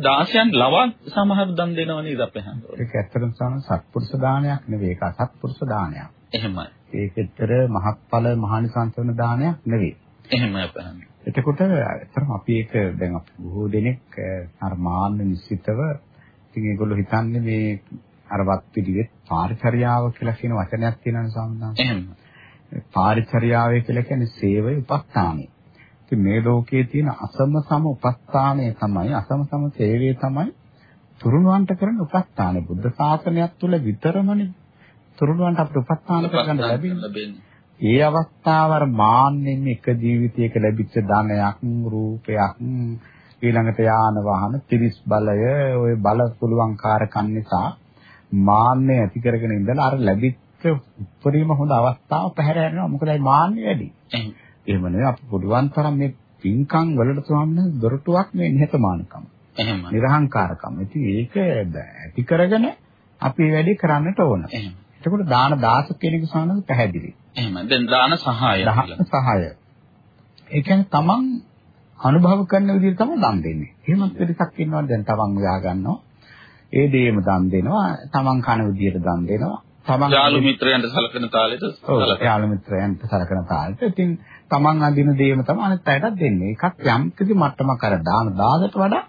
[SPEAKER 1] දාසයන් ලවා සමහර දන් දෙනව නේද අපේ හන්දෝ
[SPEAKER 2] ඒක ඇත්තටම සම සත්පුරුෂ දානයක් නෙවෙයි ඒක අසත්පුරුෂ දානයක්.
[SPEAKER 1] එහෙමයි.
[SPEAKER 2] ඒක ඇත්තට මහත්ඵල මහානිසංස වෙන දානයක් නෙවෙයි.
[SPEAKER 1] එහෙමයි අපේ හන්දෝ
[SPEAKER 2] එතකොට ඇත්තටම අපි ඒක දැන් අපි බොහෝ දෙනෙක් අර මාන්න නිශ්චිතව ඉතින් ඒගොල්ලෝ හිතන්නේ මේ අරවත් පිළිවෙත් පාරිචර්යාව කියලා කියන වචනයක් තියෙනවා සාමාන්‍යයෙන්.
[SPEAKER 1] එහෙම.
[SPEAKER 2] පාරිචර්යාව කියලා කියන්නේ සේවය උපස්ථානයි. ඉතින් මේ ලෝකයේ තියෙන අසම සම උපස්ථානය තමයි අසම සම සේවය තමයි තුරුණුවන්ට කරන උපස්ථානය. බුද්ධ ශාසනයක් තුළ විතරමනේ තුරුණුවන්ට අපිට උපස්ථාන කරගන්න ලැබෙන්නේ. ඒ අවස්ථාව අර මාන්නෙන් එක ජීවිතයක ලැබිච්ච ධනයක් රූපයක් ඊළඟට යාන වාහන තිරිස් බලය ওই බල පුළුවන් කාරකන් නිසා මාන්නය ඇති කරගෙන ඉඳලා අර ලැබිච්ච උපරිම හොඳ අවස්ථාව පැහැර යනවා මොකද ඒ මාන්නේ වැඩි. එහෙම නෙවෙයි අපි පුළුවන් තරම් මේ පින්කම් වලට ස්වාමීන් දොරටුවක් මේ නිහතමානකම.
[SPEAKER 1] එහෙම.
[SPEAKER 2] නිර්හංකාරකම. ඉතින් ඒක ඇති කරගෙන අපි වැඩි කරන්නට ඕන. එතකොට දාන දාස කියන එක සානද පැහැදිලි.
[SPEAKER 1] එහෙම. දැන් දාන සහාය.
[SPEAKER 2] දාන සහාය. ඒ කියන්නේ තමන් අනුභව කරන විදිහට තමයි දන් දෙන්නේ. එහෙමත් පිරිසක් ඉන්නවා දැන් තමන් හොයා ගන්නවා. ඒ දේම දන් දෙනවා. තමන් කන විදිහට දන් දෙනවා.
[SPEAKER 1] තමන් යාළු මිත්‍රයන්ට සලකන තාලෙට
[SPEAKER 2] ඔව් යාළු මිත්‍රයන්ට සලකන තාලෙට ඉතින් තමන් අඳින දේම තමයි අනිත් අයටත් දෙන්නේ. ඒකත් යම් කිසි මට්ටමක් අර දාන දාකට වඩා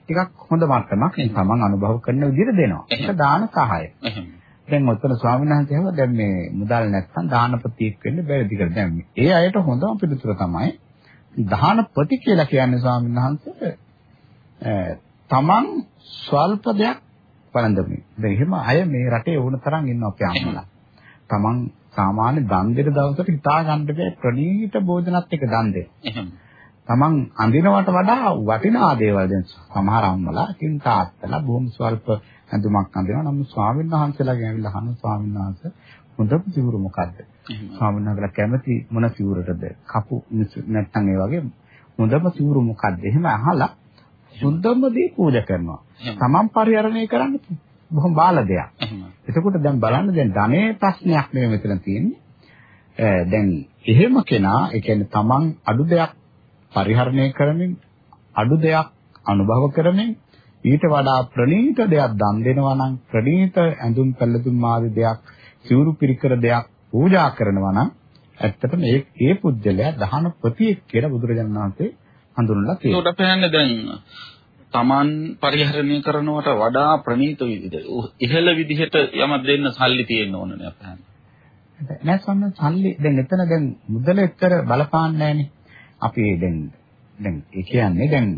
[SPEAKER 2] ටිකක් හොඳ මට්ටමක් තමන් අනුභව කරන විදිහට දෙනවා. ඒක දාන සහාය. දැන් ඔතන ස්වාමීන් වහන්සේ හව දැන් මේ මුදල් නැත්නම් දානපතියෙක් වෙන්න බැරිද කියලා. දැන් ඒ අයට හොඳම පිළිතුර තමයි දානපති කියලා කියන්නේ ස්වාමීන් වහන්සේ තමන් ස්වල්ප දෙයක් වළඳමින්. දැන් එහෙම අය මේ රටේ වුණ තරම් ඉන්නවා අපේ අම්මලා. තමන් සාමාන්‍ය දන් දෙන දවසට හිතා ගන්න බැහැ ප්‍රණීත භෝජනත් එක්ක දන් දෙන්න. තමන් අඳිනවට වඩා වටිනා දේවල් දැන් සමහර අම්මලා ඉතින් තාත්තලා බොහොම ස්වල්ප ඇඳුමක් අඳිනවා. නමුත් ස්වාමීන් වහන්සේලාගෙන් ඇවිල්ලා අහන ස්වාමීන් වහන්සේ හොඳම සිවුරු මොකද්ද? ස්වාමීන් වහන්සේලා කැමති මොන සිවුරටද? කපු නැත්නම් ඒ වගේ හොඳම සිවුරු මොකද්ද? එහෙම අහලා සුද්ධම දේ පූජා කරනවා. තමන් පරිහරණය කරන්න බොහොම බාල දෙයක්. එතකොට දැන් බලන්න දැන් ධනේ ප්‍රශ්නයක් නෙවෙයි මෙතන තියෙන්නේ. දැන් එහෙම කෙනා ඒ කියන්නේ තමන් අඩු දෙයක් පරිහරණය කරමින් අඩු දෙයක් අනුභව කරමින් ඊට වඩා ප්‍රණීත දෙයක් දන් දෙනවා නම් ප්‍රණීත ඇඳුම් පැළඳුම් ආදී දෙයක් සිවුරු පිරිකර දෙයක් පූජා කරනවා නම් ඇත්තටම ඒ ඒ පුජ්‍යලයා දහන ප්‍රතිඑක් කියලා බුදුරජාණන් වහන්සේ හඳුන්වලා තියෙනවා.
[SPEAKER 1] ඒකට අපහන්නේ දැන් Taman පරිහරණය කරනවට වඩා ප්‍රණීත විදිහට ඉහළ විදිහට යමක් දෙන්න සල්ලි තියෙන්න ඕනනේ අපහන්නේ.
[SPEAKER 2] නෑ සම්ම සල්ලි දැන් එතන දැන් මුදල එච්චර බලපාන්නේ නෑනේ. අපි දැන් දැන් ඒ කියන්නේ දැන්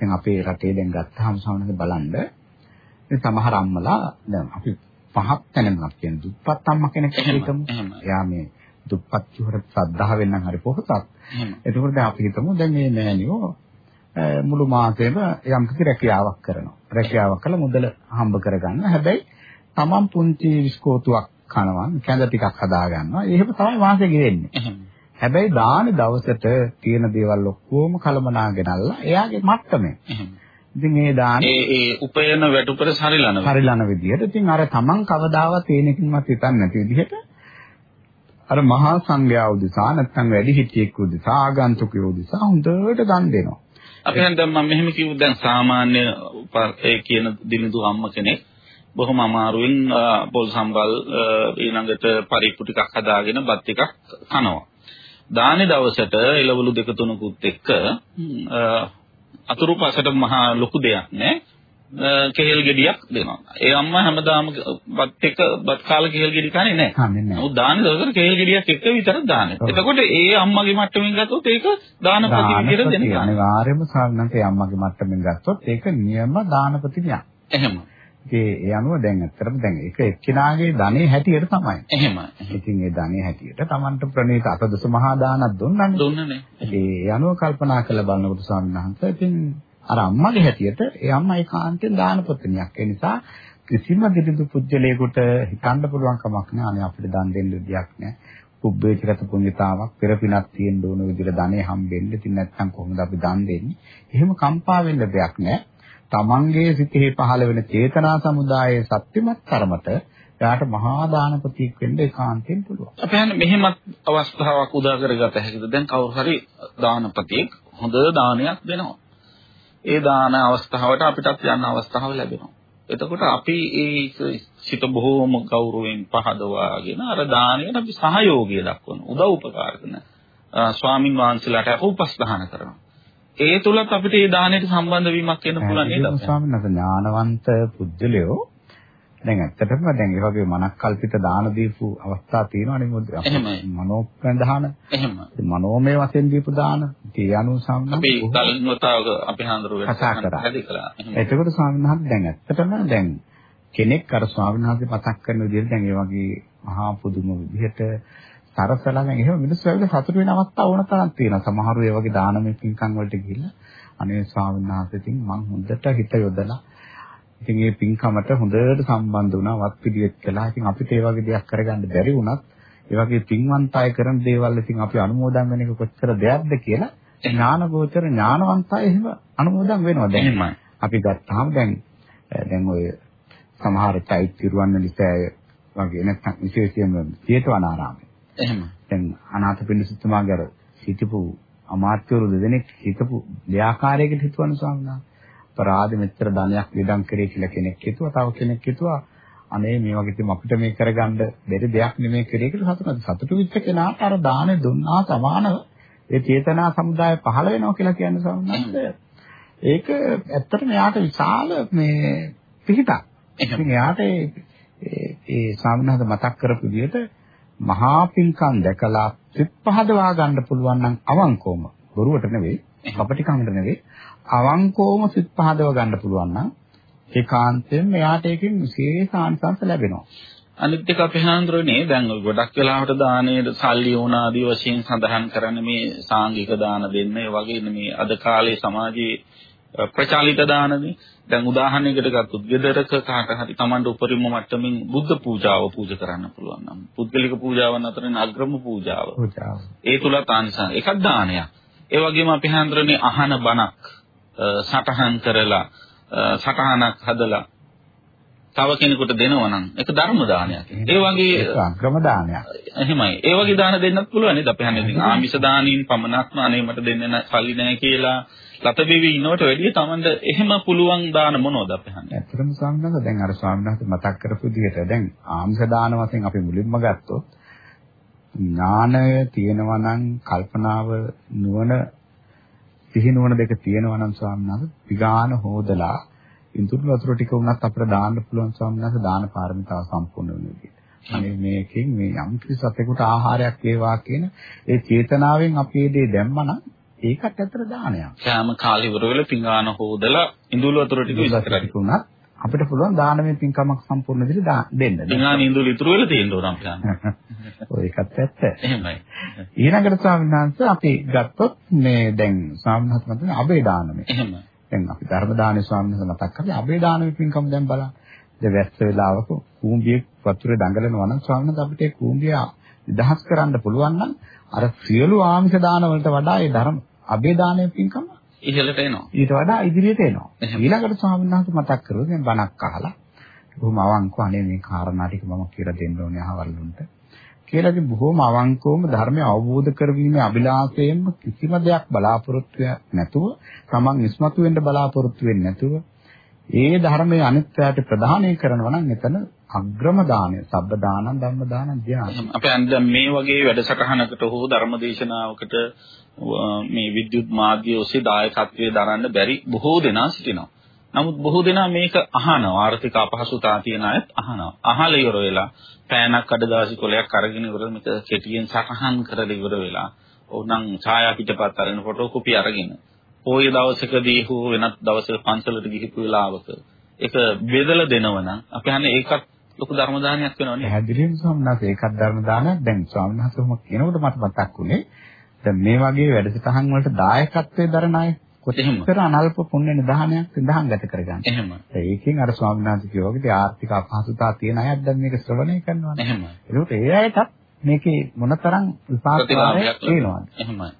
[SPEAKER 2] දැන් අපේ රටේ දැන් ගත්තාම සමහරවිට බලන්න ඉතින් සමහර අම්මලා දැන් අපි පහක් තැනමක් කියන දුප්පත් අම්මා කෙනෙක් හිතමු. එයා මේ දුප්පත් චුහර ශ්‍රද්ධාවෙන් නම් හරි පොහොසත්. එතකොට දැන් අපි හිතමු දැන් මේ මෑණියෝ මුළු මාසෙම යම් කිසි රැකියාවක් කරනවා. රැකියාවක් කළා මුදල හම්බ කරගන්න. හැබැයි Taman පුංචි විස්කෝතුවක් කනවා, කැඳ ටිකක් හදා ගන්නවා. එහෙම තමයි මාසෙ ගෙවෙන්නේ. හැබැයි දාන දවසට තියෙන දේවල් ඔක්කොම කලමනාගෙනල්ලා එයාගේ මට්ටමේ. ඉතින් මේ දාන
[SPEAKER 1] ඒ ඒ උපයන වැටුපර සරිලන
[SPEAKER 2] සරිලන විදිහට ඉතින් අර තමන් කවදාවත් ඒනකින්වත් හිතන්නේ නැති විදිහට අර මහා සංඝයා උදෙසා නැත්නම් වැඩි හිටියෙක් උදෙසා ආගන්තුකයෝ උදෙසා හොඳට දන් දෙනවා.
[SPEAKER 1] අපි දැන් මම මෙහෙම කිව්වොත් දැන් සාමාන්‍ය ඒ කියන දිනදු අම්ම කෙනෙක් බොහොම අමාරුවෙන් පොල් සම්බල් ඊළඟට පරිප්පු ටිකක් හදාගෙන බත් ටිකක් කනවා. දානේ දවසට එළවලු දෙක තුනකුත් එක්ක අතුරු පසට මහා ලොකු දෙයක් නෑ. කෙහෙල් ගෙඩියක් දෙනවා. ඒ අම්මා හැමදාම බත් එක බත් කාලා කෙහෙල් ගෙඩි කන්නේ නැහැ.
[SPEAKER 2] කන්නේ නැහැ.
[SPEAKER 1] උ දාන දවසට කෙහෙල් ගෙඩියක් එක විතරක් දාන්නේ. එතකොට ඒ අම්මගේ මට්ටමින් ගත්තොත් ඒක දාන ප්‍රතිවිදියට දෙන්න.
[SPEAKER 2] අනිවාර්යයෙන්ම සාමාන්‍යයෙන් අම්මගේ මට්ටමින් ගත්තොත් ඒක නියම දාන ප්‍රතිවිදියක්.
[SPEAKER 1] එහෙම.
[SPEAKER 2] ඒ ඒ අනුව දැන් ඇත්තටම දැන් ඒක එක්කිනාගේ ධනෙ හැටියට තමයි.
[SPEAKER 1] එහෙම.
[SPEAKER 2] ඉතින් ඒ ධනෙ හැටියට Tamanට ප්‍රණීත අතදස මහා දානක් දුන්නානේ.
[SPEAKER 1] දුන්නනේ.
[SPEAKER 2] ඒ අනුව කල්පනා කරලා බලනකොට ස්වාමීන් වහන්සේ ඉතින් අර අම්මගේ හැටියට ඒ අම්මා ඒකාන්තයෙන් දාන පුත්‍රණියක්. ඒ නිසා කිසිම දෙවිදු පුජ්‍යලයකට හිතන්න පුළුවන් කමක් නෑ. අනේ අපිට දන් දෙන්න විදියක් නෑ. පුබ්බේචගත පුණ්‍යතාවක් පෙර පිනක් තියෙන්න ඕන විදිහට ධනෙ හම්බෙන්න. ඉතින් නැත්නම් කොහොමද අපි දන් දෙන්නේ? එහෙම කම්පා වෙන්න දෙයක් නෑ. තමන්ගේ සිතේ පහළ වෙන චේතනා සමුදායේ සත්‍යමත් තරමට එයාට මහා දානපතියෙක් වෙන්න ඒකාන්තයෙන් පුළුවන්.
[SPEAKER 1] අපි හන්නේ මෙහෙමත් අවස්ථාවක් උදා කරගත හැකිද? දැන් කවුරු හරි දානපතියෙක් හොඳ දානයක් දෙනවා. ඒ දාන අවස්ථාවට අපිටත් යන්න අවස්ථාව ලැබෙනවා. එතකොට අපි ඒ සිත බොහෝම ගෞරවයෙන් පහදවාගෙන අර දාණයට අපි සහයෝගය දක්වන උදව් උපකාර කරන ස්වාමින් වහන්සේලාට උපස්ථාන කරනවා. ඒ තුලත් අපිට ඒ දාණයට සම්බන්ධ වීමක් වෙන්න පුළුවන් නේද?
[SPEAKER 2] ස්වාමීන් වහන්සේ ඥානවන්ත පුජ්‍යලයෝ දැන් ඇත්තටම දැන් ඒ වගේ මනක්කල්පිත දාන දීපු අවස්ථා තියෙනවනේ මොකද මනෝප්‍රදාන
[SPEAKER 1] එහෙම
[SPEAKER 2] මනෝමය වශයෙන් දීපු දාන. ඒ අනුව සම්බන්ධ
[SPEAKER 1] අපි කලින්වතාවක අපි හඳුරු
[SPEAKER 2] කතා කරා. එතකොට ස්වාමීන් වහන්සේ දැන් ඇත්තටම දැන් කෙනෙක් අර ස්වාමීන් වහන්සේ මතක් කරන විදිහට දැන් ඒ වගේ මහා පුදුම විදිහට සරසලා දැන් එහෙම මිනිස්සු ඇවිල්ලා සතුට වෙන අවස්ථා ඕන තරම් තියෙනවා සමහරව ඒ වගේ දානමය පින්කම් වලට ගිහිල්ලා අනේ ස්වාමීන් වහන්සේ ඉතින් මං හොඳට හිත යොදලා ඉතින් මේ පින්කමට හොඳට සම්බන්ධ වුණා වත් පිළිවෙත් කළා. ඉතින් අපිට ඒ වගේ දෙයක් කරගන්න බැරි වුණත් ඒ වගේ පින්වන්ත අය කරන දේවල් ඉතින් අපි අනුමෝදන් වෙන එක කොච්චර දෙයක්ද කියලා ඥානගෝචර ඥානවන්ත අය එහෙම අනුමෝදන් වෙනවා දැන්. අපි ගත්තාම දැන් දැන් ඔය සමහර චෛත්‍ය රුවන්වැලිසෑය වගේ නැත්නම් විශේෂයෙන්ම චේතවනාරාමයේ.
[SPEAKER 1] එහෙම.
[SPEAKER 2] දැන් අනාථපිණ්ඩ සිතුමාගේ අර සිටපු අමාත්‍යවරු දෙදෙනෙක් හිතපු දෙආකාරයකට හිතුවන ස්වාමීන්. අපරාධ මෙච්චර ධනයක් විදම් කරේ කියලා කෙනෙක් හිතුවා. තව කෙනෙක් හිතුවා අනේ මේ වගේ තියම අපිට මේ කරගන්න බැරි දෙයක් නෙමෙයි කරේ කියලා සතුටුයි. සතුටු වෙච්ච කෙනාට අර දානේ දුන්නා සමානව ඒ චේතනා සමුදාය පහළ වෙනවා කියලා කියන්නේ සම්මත. ඒක ඇත්තටම එයාට විශාල මේ පිහිටක්. ඉතින් එයාට ඒ ඒ සාමනහද මතක් කරපු විදිහට මහා පිංකම් දැකලා සිත් පහදවා ගන්න පුළුවන් නම් අවංකවම. බොරුවට නෙවෙයි කපටිකමකට නෙවෙයි. අවංකවම සිත් පහදව ගන්න පුළුවන් නම් ඒකාන්තයෙන් එයාට ඒකෙන් විශේෂ ආනිසංස ලැබෙනවා.
[SPEAKER 1] අනිත් එක අපේ හාන්දරනේ දැන් ගොඩක් වෙලාවට දානයේ සල්ලි ඕන ආදී වශයෙන් සඳහන් කරන මේ සාංගික දාන දෙන්න. ඒ වගේ මේ අද කාලේ සමාජයේ ප්‍රචාලිත දානනේ දැන් උදාහරණයකට ගත්තොත් ගෙදරක කාට හරි Tamanට උපරිම මට්ටමින් බුද්ධ පූජාව පූජා කරන්න පුළුවන් නම් පුද්ගලික පූජාවන් අතරින් අග්‍රම පූජාව ඒ තුල ආනිසංස එකක් දානයක් ඒ වගේම අපි හඳුරන්නේ අහන බණක් සටහන් කරලා සටහනක් හදලා තව කෙනෙකුට දෙනවා නම් ඒක ධර්ම දානයක්. ඒ වගේ
[SPEAKER 2] අග්‍රම දානයක්.
[SPEAKER 1] එහෙමයි. ඒ වගේ දාන දෙන්නත් පුළුවන් නේද? අපි හන්නේ ඉතින් ආමිෂ දානින් පමණක්ම අනේ මට දෙන්න සල්ලි නැහැ කියලා ලතබෙවි ඉන්නවට වැඩිය Tamanද එහෙම පුළුවන් දාන මොනවද අපි හන්නේ?
[SPEAKER 2] ඇත්තටම ස්වාමීන් වහන්සේ දැන් අර ස්වාමීන් වහන්සේ මතක් කරපු විදිහට දැන් ආමිෂ දාන වශයෙන් අපි මුලින්ම ගත්තොත් ඥානය තියෙනවා නම් කල්පනාව නුවණ සිහි නුවණ දෙක තියෙනවා නම් ස්වාමීන් වහන්සේ විගාන හොදලා ඉන්තුරු වතුර ටික වුණත් අපිට දාන්න පුළුවන් ස්වාමීන් වහන්සේ දාන පාරමිතාව සම්පූර්ණ වෙන විදිහට. අනේ මේකෙන් මේ යම් කිසි සතෙකුට ආහාරයක් වේවා කියන ඒ චේතනාවෙන් අපි මේ දේ දැම්මනම් ඒකත් ඇත්තට දානයක්.
[SPEAKER 1] කෑම කාලේ ඉවර වෙලා පිඟාන හොදලා ඉඳුල් වතුර ටික විස්තර
[SPEAKER 2] කරලා අපිට පුළුවන් දානමය පින්කමක් සම්පූර්ණ විදිහට දෙන්න.
[SPEAKER 1] පිඟාන ඉඳුල් ඉතුරු වෙලා තියෙන්න ඕන අපිට.
[SPEAKER 2] ඔය ඒකත් ඇත්ත.
[SPEAKER 1] එහෙමයි.
[SPEAKER 2] ඊළඟට ස්වාමීන් වහන්සේ අපි ගත්තොත් මේ දැන් ස්වාමීන් වහන්සේ මතන අබේ දානමය.
[SPEAKER 1] එහෙමයි.
[SPEAKER 2] දැන් අපි ධර්ම දානේ ස්වාමීන් වහන්සේ මතක් කරලා අබේ දානමය පින්කම දැන් බලන්න. දැන් වැස්ස වෙලාවක කූඹියේ වතුරේ දඟලනවා නම් ස්වාමීන් වහන්සේ අපිට ඒ කූඹිය නිදහස් කරන්න පුළුවන් නම් අර සියලු ආමිෂ දාන වලට වඩා ඒ ධර්ම අබේ දානමය පින්කම
[SPEAKER 1] ඉහළට එනවා.
[SPEAKER 2] ඊට වඩා ඉදිරියට එනවා. ඊළඟට ස්වාමීන් වහන්සේ මතක් කරුවා දැන් බණක් අහලා බොහොම අවංකව අනේ මේ කාරණා ටික මම කියලා දෙන්න ඕනේ අහවලුන්ට. කියලා ඉතින් බොහොම අවංකවම ධර්මය අවබෝධ කරගීමේ අභිලාෂයෙන්ම කිසිම දෙයක් බලාපොරොත්තු නැතුව තමන් ඉස්මතු වෙන්න බලාපොරොත්තු වෙන්නේ නැතුව ඒ ධර්මයේ අනිත්‍යයට ප්‍රදානය කරනවා නම් එතන අග්‍රම දානය සබ්බ දානං ධම්ම දානං ධ්‍යාන.
[SPEAKER 1] අපි දැන් මේ වගේ වැඩසටහනකට හෝ ධර්මදේශනාවකට මේ විද්‍යුත් මාධ්‍ය ඔස්සේ දායකත්වයේ දරන්න බැරි බොහෝ දෙනා සිටිනවා. නමුත් බොහෝ දෙනා මේක අහනවා ආර්ථික අපහසුතාව තියෙන අයත් අහනවා. අහලා ඉවර වෙලා පෑනක් කඩදාසි කොලයක් අරගෙන ඉවර මේක කෙටියෙන් සටහන් කරලා ඉවර වෙලා ඕනම් ඡායා පිටපත් අරගෙන ෆොටෝ කොපි අරගෙන පොය දවසකදී හෝ වෙනත් දවසක පන්සලට ගිහිපු වෙලාවක ඒක බෙදලා දෙනවනම් අපි හන්නේ ඒකත් ලොකු ධර්ම දානයක් වෙනවනේ.
[SPEAKER 2] පැහැදිලිවම සම්මත ඒකත් ධර්ම දානයක්. දැන් ස්වාමීන් වහන්සේ මොකක් කියනකොට මට මතක් වුණේ දැන් මේ වගේ වැඩසටහන් වලට දායකත්වයේ දරන අය කොතෙහිමතර අනල්ප පුණ්‍ය නිදානයක් සඳහන් ගත කරගන්න.
[SPEAKER 1] එහෙම.
[SPEAKER 2] ඒකෙන් අර ස්වාමීන් වහන්සේ කියවා වගේ ආර්ථික අපහසුතාව තියෙන අයත් දැන් මේක ශ්‍රවණය කරනවා.
[SPEAKER 1] එහෙම.
[SPEAKER 2] ඒකට ඒ අයටත් මේකේ මොනතරම් විපාකයක් තියෙනවද?
[SPEAKER 1] එහෙමයි.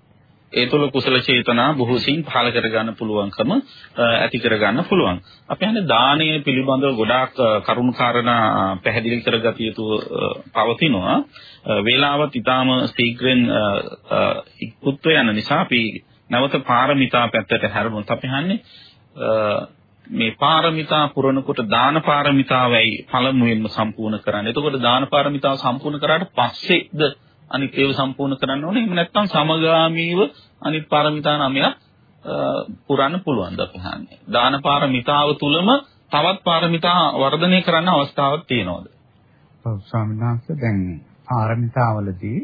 [SPEAKER 1] ඒ තුළ කුසල චේතනා බොහෝසින් පහළ කරගන්න පුළුවන්කම ඇති කරගන්න පුළුවන්. අපි හන්නේ දානය පිළිබඳව ගොඩාක් කරුණු කාරණා පැහැදිලි කරගatiya යුතු පවතිනවා. වේලාවත් ඊටාම ශීඝ්‍රයෙන් ඉක්ුත්ව යන නිසා අපි නැවත පාරමිතා පැත්තට හැරෙමුත් අපි හන්නේ මේ පාරමිතා පුරනකොට දාන පාරමිතාවයි පළමුවෙන්ම සම්පූර්ණ කරන්නේ. එතකොට දාන පාරමිතාව සම්පූර්ණ කරාට පස්සේද අනිත් ඒව සම්පූර්ණ කරන්න ඕනේ. එහෙම නැත්නම් සමගාමීව අනිත් පාරමිතා නමයක් පුරන්න පුළුවන් ද අපහන්නේ. දාන පාරමිතාව තුලම තවත් පාරමිතා වර්ධනය කරන්න අවස්ථාවක් තියෙනවද?
[SPEAKER 2] ඔව් ස්වාමීන් වහන්සේ දැන් පාරමිතාවලදී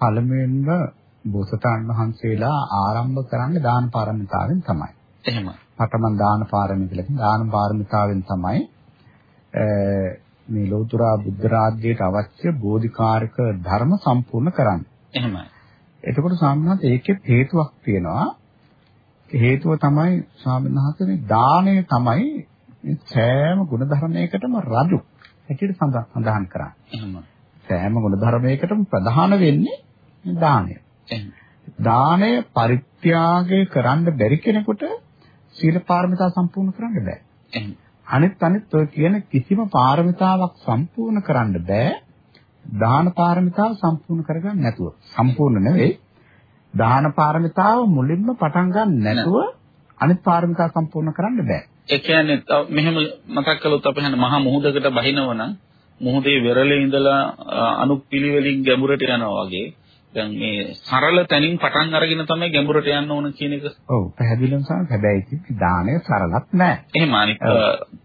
[SPEAKER 2] පළමුවෙන්ම බෝසතාණන් වහන්සේලා ආරම්භ කරන්නේ දාන පාරමිතාවෙන් තමයි.
[SPEAKER 1] එහෙමයි.
[SPEAKER 2] පඨම දාන පාරමිතාවෙන් දාන පාරමිතාවෙන් තමයි මේ ලෞතර බුද්ධ රාජ්‍යයට අවශ්‍ය බෝධිකාරක ධර්ම සම්පූර්ණ කරන්න.
[SPEAKER 1] එහෙමයි.
[SPEAKER 2] එතකොට ස්වාමීන් ඒකේ හේතුවක් තියෙනවා. හේතුව තමයි ස්වාමීන් වහන්සේ දාණය තමයි සෑම ගුණ ධර්මයකටම රජු හැටියට සඳහන් කරන්නේ.
[SPEAKER 1] එහෙමයි.
[SPEAKER 2] සෑම ගුණ ධර්මයකටම ප්‍රධාන වෙන්නේ දාණය. දාණය පරිත්‍යාගය කරන්න බැරි කෙනෙකුට සීල පාරමිතා සම්පූර්ණ කරන්න බෑ. අනිත් අනිත් ඔය කියන කිසිම පාරමිතාවක් සම්පූර්ණ කරන්න බෑ. දාන පාරමිතාව සම්පූර්ණ කරගන්න නැතුව. සම්පූර්ණ නෙවෙයි. දාන පාරමිතාව මුලින්ම පටන් ගන්න නැතුව අනිත් පාරමිතා සම්පූර්ණ කරන්න බෑ.
[SPEAKER 1] ඒ කියන්නේ මෙහෙම මතක් කළොත් අපි හන මහා මුහුදකට බහිනවනම් මුහුදේ වෙරළේ ඉඳලා අනුපිළිවෙලින් ගැඹුරට යනවා වගේ. දැන් මේ සරල තැනින් පටන් අරගෙන තමයි ගැඹුරට යන්න ඕන කියන එක.
[SPEAKER 2] ඔව් පැහැදිලිවම සම හැබැයි දාණය සරලත් නෑ.
[SPEAKER 1] එහෙම අනිත්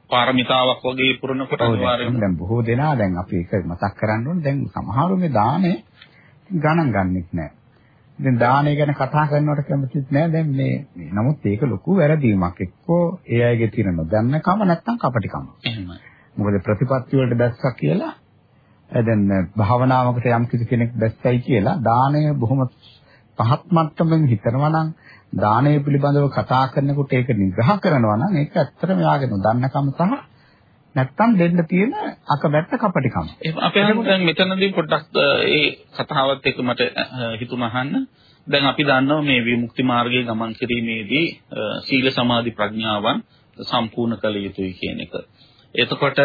[SPEAKER 1] පාරමිතාවක් වගේ පුරනකොට අනිවාර්යයෙන්ම
[SPEAKER 2] දැන් බොහෝ දෙනා දැන් අපි ඒක මතක් කරන්න ඕනේ දැන් සමහරු මේ දාණය ගණන් ගන්නෙත් නෑ. දැන් දාණය ගැන කතා කරනවට කැමතිත් නෑ දැන් මේ නමුත් ඒක ලොකු වැරදීමක් එක්කෝ ඒ අයගේ තියෙන නොදන්නකම නැත්තම් කපටිකම.
[SPEAKER 1] එහෙමයි.
[SPEAKER 2] මොකද ප්‍රතිපත්ති වලට දැස්සා කියලා දැන් භාවනාවකට යම් කිසි කෙනෙක් දැස්සයි කියලා දාණය බොහොම පහත් මට්ටමින් හිතනවා නම් දාණය පිළිබඳව කතා කරනකොට ඒක නිග්‍රහ කරනවා නම් ඒක ඇත්තටම යාගෙන නොදන්නකම සහ නැත්තම් දෙන්න තියෙන අකමැත්ත කපටිකම.
[SPEAKER 1] අපි දැන් මෙතනදී පොඩ්ඩක් ඒ කතාවත් එක්ක මට හිතුණා අහන්න. දැන් අපි දන්නවා මේ විමුක්ති මාර්ගයේ ගමන් කිරීමේදී සීල සමාධි ප්‍රඥාවන් සම්පූර්ණ කළ යුතුයි කියන එක. එතකොට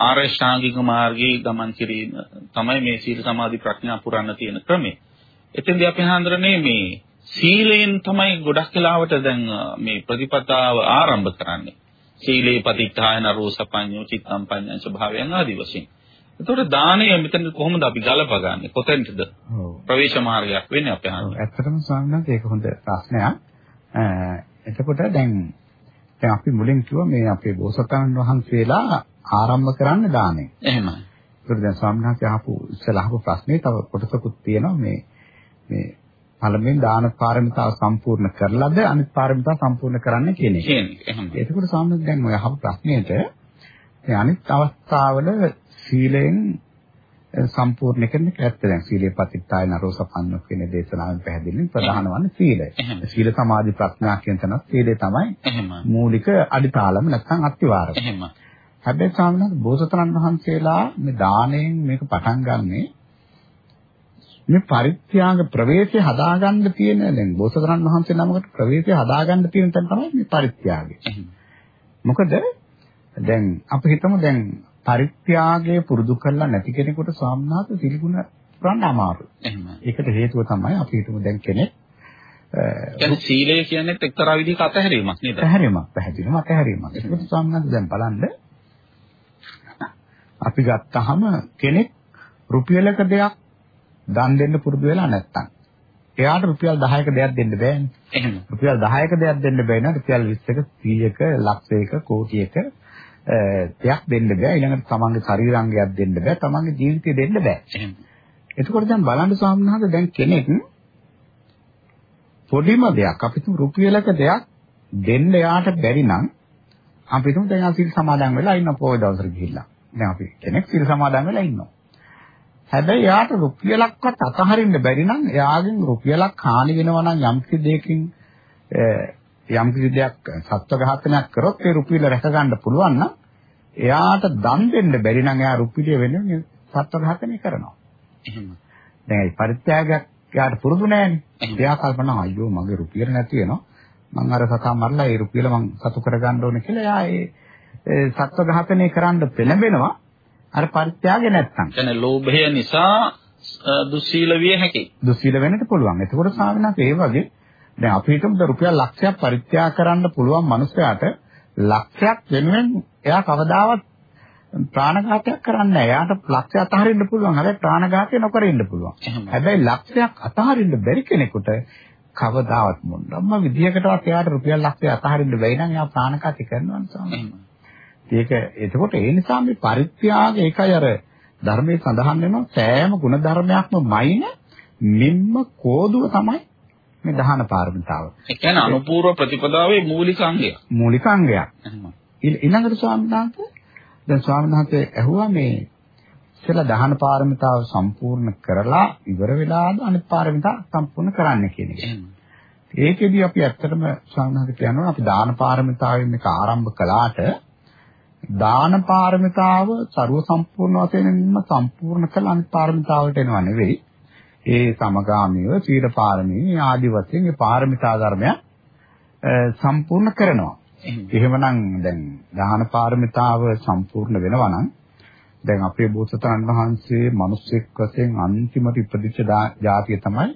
[SPEAKER 1] ආර්ය ශ්‍රාංගික මාර්ගයේ ගමන් කිරීම තමයි මේ සීල සමාධි ප්‍රඥා පුරන්න තියෙන ක්‍රමය. එතෙන්දී අපි හඳුරන්නේ මේ සීලයෙන් තමයි ගොඩක් වෙලාවට දැන් මේ ප්‍රතිපදාව ආරම්භ කරන්නේ. සීලේ පතිත්තායන රෝසපඤ්ඤෝ චිත්තම් පඤ්ඤං ස්වභාවයන් ආදී වශයෙන්. එතකොට දානය මෙතන කොහොමද අපි ගලපගන්නේ? කොතෙන්ද? ප්‍රවේශ මාර්ගයක් වෙන්නේ අපේ
[SPEAKER 2] අහන්නේ. ඇත්තටම ස්වාමීන් ඒක හොඳ ප්‍රශ්නයක්. එතකොට දැන් දැන් අපි මුලින් කිව්වා මේ අපේ බෝසතාණන් වහන්සේලා ආරම්භ කරන්න දාණය.
[SPEAKER 1] එහෙමයි.
[SPEAKER 2] ඒකට දැන් ස්වාමීන් වහන්සේ අහපු ඉස්සලා අහපු ප්‍රශ්නේ තව කොටසකුත් තියෙනවා මේ මේ පළමුවෙන් දාන පාරමිතාව සම්පූර්ණ කරලාද අනිත් පාරමිතාව සම්පූර්ණ කරන්න කියන එක.
[SPEAKER 1] කියන්නේ.
[SPEAKER 2] ඒකකොට ස්වාමීන් දැන් ඔය අහපු ප්‍රශ්නෙට දැන් අනිත් අවස්ථාවල සීලෙන් සම්පූර්ණ කරන එක ඇත්ත දැන් සීලේ පතිත්තාය නරෝසපන්න කියන දේශනාවෙන් පැහැදිලිව ප්‍රධාන වන්නේ සීලය. සීල සමාධි ප්‍රඥා කියන තැන සීලය තමයි මූලික අඩිතාලම නැත්නම් අත්විවරය. හැබැයි සාමාන්‍යයෙන් බෝසතරන් වහන්සේලා මේ දාණයෙන් මේක පටන් ගන්නෙ මේ පරිත්‍යාග ප්‍රවේශය හදාගන්න තියෙන දැන් බෝසතරන් වහන්සේ නමකට ප්‍රවේශය හදාගන්න තියෙන තැන තමයි මේ පරිත්‍යාගය. මොකද දැන් අපි හිතමු දැන් පරිත්‍යාගය පුරුදු කරලා නැති කෙනෙකුට සාමනාත සිල්ගුණ පුරන්න අමාරුයි.
[SPEAKER 1] එහෙමයි.
[SPEAKER 2] ඒකට හේතුව තමයි අපි හිතමු දැන් කෙනෙක්
[SPEAKER 1] කියන්නේ සීලය කියන්නේ එක්තරා විදිහක අතහැරීමක් නේද?
[SPEAKER 2] අතහැරීමක් පැහැදිලිවම අතහැරීමක්. ඒකට සාමනාත දැන් බලන්න අපි ගත්තාම කෙනෙක් රුපියලක දෙයක් දන් දෙන්න පුරුදු වෙලා නැත්තම්. එයාට රුපියල් 10ක දෙයක් දෙන්න බෑනේ.
[SPEAKER 1] එහෙම.
[SPEAKER 2] රුපියල් 10ක දෙයක් දෙන්න බෑ නේද? රුපියල් 20ක, 100ක, ලක්ෂයක, කෝටියක දෙයක් දෙන්න බෑ. ඊළඟට තමන්ගේ ශරීරාංගයක් දෙන්න බෑ. තමන්ගේ ජීවිතය දෙන්න බෑ. එතකොට දැන් බලන්න ස්වාමීනාද දැන් කෙනෙක් පොඩිම දෙයක් අපි තුමු රුපියලක දෙයක් දෙන්න යාට බැරි නම් අපි තුමු දැන් සිල් සමාදන් වෙලා ඉන්න පොය දවසට ගිහිල්ලා. දැන් අපි කෙනෙක් සිල් සමාදන් වෙලා ඉන්නවා හැබැයි යාට රුපියලක්වත් අතහරින්න බැරි නම් එයාගෙන් රුපියලක් හානි වෙනවා නම් යම් කිසි දෙයකින් යම් කිසි දෙයක් සත්ව ඝාතනයක් කරොත් ඒ රුපියල රැක ගන්න පුළුවන් නම් එයාට දන් දෙන්න බැරි නම් එයා රුපියල වෙනුවෙන් සත්ව ඝාතනය කරනවා.
[SPEAKER 1] එහෙම.
[SPEAKER 2] දැන් ඒ පරිත්‍යාගයක් එයාට පුරුදු නැහැනේ. එයා කල්පනා අයියෝ මගේ රුපියල නැති වෙනවා. මං අර සතා මරලා ඒ රුපියල මං සතු කරගන්න ඕනේ කියලා එයා ඒ සත්ව ඝාතනය කරන්න පෙළඹෙනවා. අර පරිත්‍යාගය නැත්තම්.
[SPEAKER 1] කියන්නේ ලෝභය නිසා දුස්සීල විය හැකියි.
[SPEAKER 2] දුස්සීල වෙන්නත් පුළුවන්. එතකොට ස්වාමීනාත් ඒ වගේ දැන් අපි හිතමු රුපියල් ලක්ෂයක් පරිත්‍යාග කරන්න පුළුවන් මනුස්සයාට ලක්ෂයක් වෙනුවෙන් එයා කවදාවත් ප්‍රාණඝාතයක් කරන්නේ නැහැ. එයාට ලක්ෂය අතහරින්න පුළුවන්. හැබැයි ප්‍රාණඝාතය නොකර ඉන්න පුළුවන්. හැබැයි ලක්ෂයක් අතහරින්න බැරි කෙනෙකුට කවදාවත් මොනම විදියකටවත් එයාට රුපියල් ලක්ෂය අතහරින්න බැයි නම් එයා ප්‍රාණඝාතය කරනවා නේද? ඒක එතකොට ඒ නිසා මේ පරිත්‍යාග ඒකයි අර ධර්මයේ සඳහන් වෙනවා සෑම ගුණ ධර්මයක්ම මයින මෙන්න කෝදුව තමයි මේ දහන පාරමිතාව.
[SPEAKER 1] ඒ කියන්නේ අනුපූර්ව ප්‍රතිපදාවේ මූලික අංගයක්.
[SPEAKER 2] මූලික අංගයක්. ඊළඟට ස්වාමීන් වහන්සේ දැන් ස්වාමීන් වහන්සේ ඇහුවා මේ ඉතලා දහන පාරමිතාව සම්පූර්ණ කරලා ඉවර වෙලාද අනිත් පාරමිතා සම්පූර්ණ කරන්න කියන එක. ඒකෙදි අපි ඇත්තටම ස්වාමීන් වහන්සේ කියනවා අපි දාන පාරමිතාවෙන් මේක ආරම්භ කළාට දාන පාරමිතාව ਸਰව සම්පූර්ණ වශයෙන්ම සම්පූර්ණ කළ අනිත් පාරමිතාවට එනවා නෙවෙයි. ඒ සමගාමීව සීල පාරමී ආදි වශයෙන් ඒ පාරමිතා ධර්මයන් සම්පූර්ණ කරනවා. එහෙමනම් දැන් දහන පාරමිතාව සම්පූර්ණ වෙනවා නම් දැන් අපේ බෝසතාණන් වහන්සේ මිනිස්සෙක් වශයෙන් අන්තිමට ඉපදිච්ච ජාතිය තමයි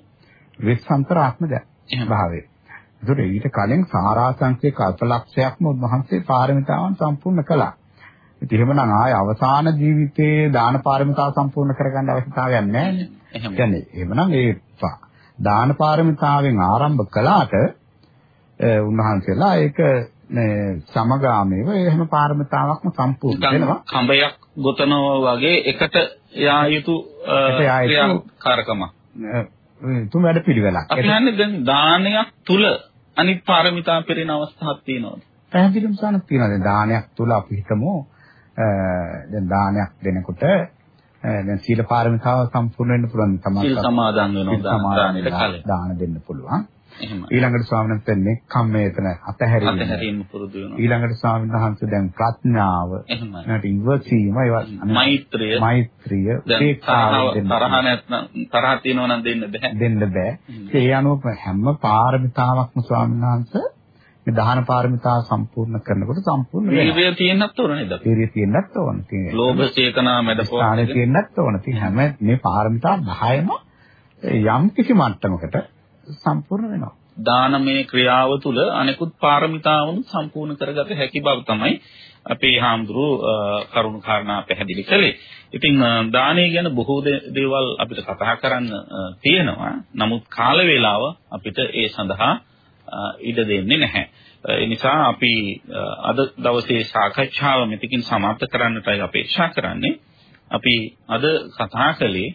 [SPEAKER 2] වෙස්සන්තර ආත්ම භාවය. ඒතර ඊට කලින් සාරාංශික කල්පලක්ෂයක්ම උන්වහන්සේ පාරමිතාවන් සම්පූර්ණ කළා. ඉතින් එහෙමනම් ආයේ අවසාන ජීවිතයේ දාන පාරමිතාව සම්පූර්ණ කරගන්න අවශ්‍යතාවයක් නැහැ. කියන්නේ එහෙමනම් ඒ දාන පාරමිතාවෙන් ආරම්භ කළාට උන්වහන්සේලා ඒක මේ සමගාමීව එහෙම පාරමිතාවක්ම සම්පූර්ණ වෙනවා.
[SPEAKER 1] කඹයක් ගොතනවා වගේ එකට යා යුතු ක්‍රියාකාරකම.
[SPEAKER 2] තුන් වැඩ පිළිවෙලක්.
[SPEAKER 1] අපි හන්නේ දැන් දානයක් තුල අනිත් පාරමිතා පෙරෙන අවස්ථාවක් තියෙනවද?
[SPEAKER 2] පැහැදිලිවම සානක් තියෙනවා. දැන් දානයක් තුල අපි හිතමු දැන් දානයක් දෙනකොට දැන් සීල පාරමිතාව සම්පූර්ණ වෙන්න පුළුවන්
[SPEAKER 1] තමයි. සීල සමාදන් වෙනවා
[SPEAKER 2] දාන දෙන්න පුළුවන්. ඊළඟට ස්වාමීන් වහන්සේ කම්මේතන අතහැරීම
[SPEAKER 1] අතහැරීම පුරුදු වෙනවා.
[SPEAKER 2] ඊළඟට ස්වාමීන් වහන්සේ දැන් ප්‍රඥාව නැට ඉවසීම ඒවා
[SPEAKER 1] මෛත්‍රිය
[SPEAKER 2] මෛත්‍රිය
[SPEAKER 1] තරහ නැත්නම් තරහ තියෙනවා නම් දෙන්න බෑ.
[SPEAKER 2] දෙන්න බෑ. ඒ අනුව හැම පාරමිතාවක්ම ස්වාමීන් වහන්සේ මේ දහන පාරමිතාව සම්පූර්ණ කරනකොට සම්පූර්ණ
[SPEAKER 1] වෙනවා. වීර්යය තියෙන්නත් ඕන නේද?
[SPEAKER 2] වීර්යය තියෙන්නත් ඕන.
[SPEAKER 1] ලෝභ චේතනා මැදපොත්
[SPEAKER 2] ස්ථානේ තියෙන්නත් ඕන. ඉතින් හැම මේ පාරමිතා 10ම යම් කිසි මට්ටමකට සම්පූර්ණ වෙනවා.
[SPEAKER 1] දානමය ක්‍රියාව තුළ අනෙකුත් පාරමිතාවන් සම්පූර්ණ කරගත හැකි බව තමයි අපේ හාමුදුරුවෝ කරුණු කාරණා පැහැදිලි කළේ. ඉතින් දානය ගැන බොහෝ දේවල් අපිට කතා කරන්න තියෙනවා. නමුත් කාල වේලාව අපිට ඒ සඳහා ඉඩ දෙන්නේ නැහැ. ඒ නිසා අපි අද දවසේ සාකච්ඡාව මෙතකින් සමාප්ත කරන්නටයි අපේක්ෂා කරන්නේ. අපි අද කතා කළේ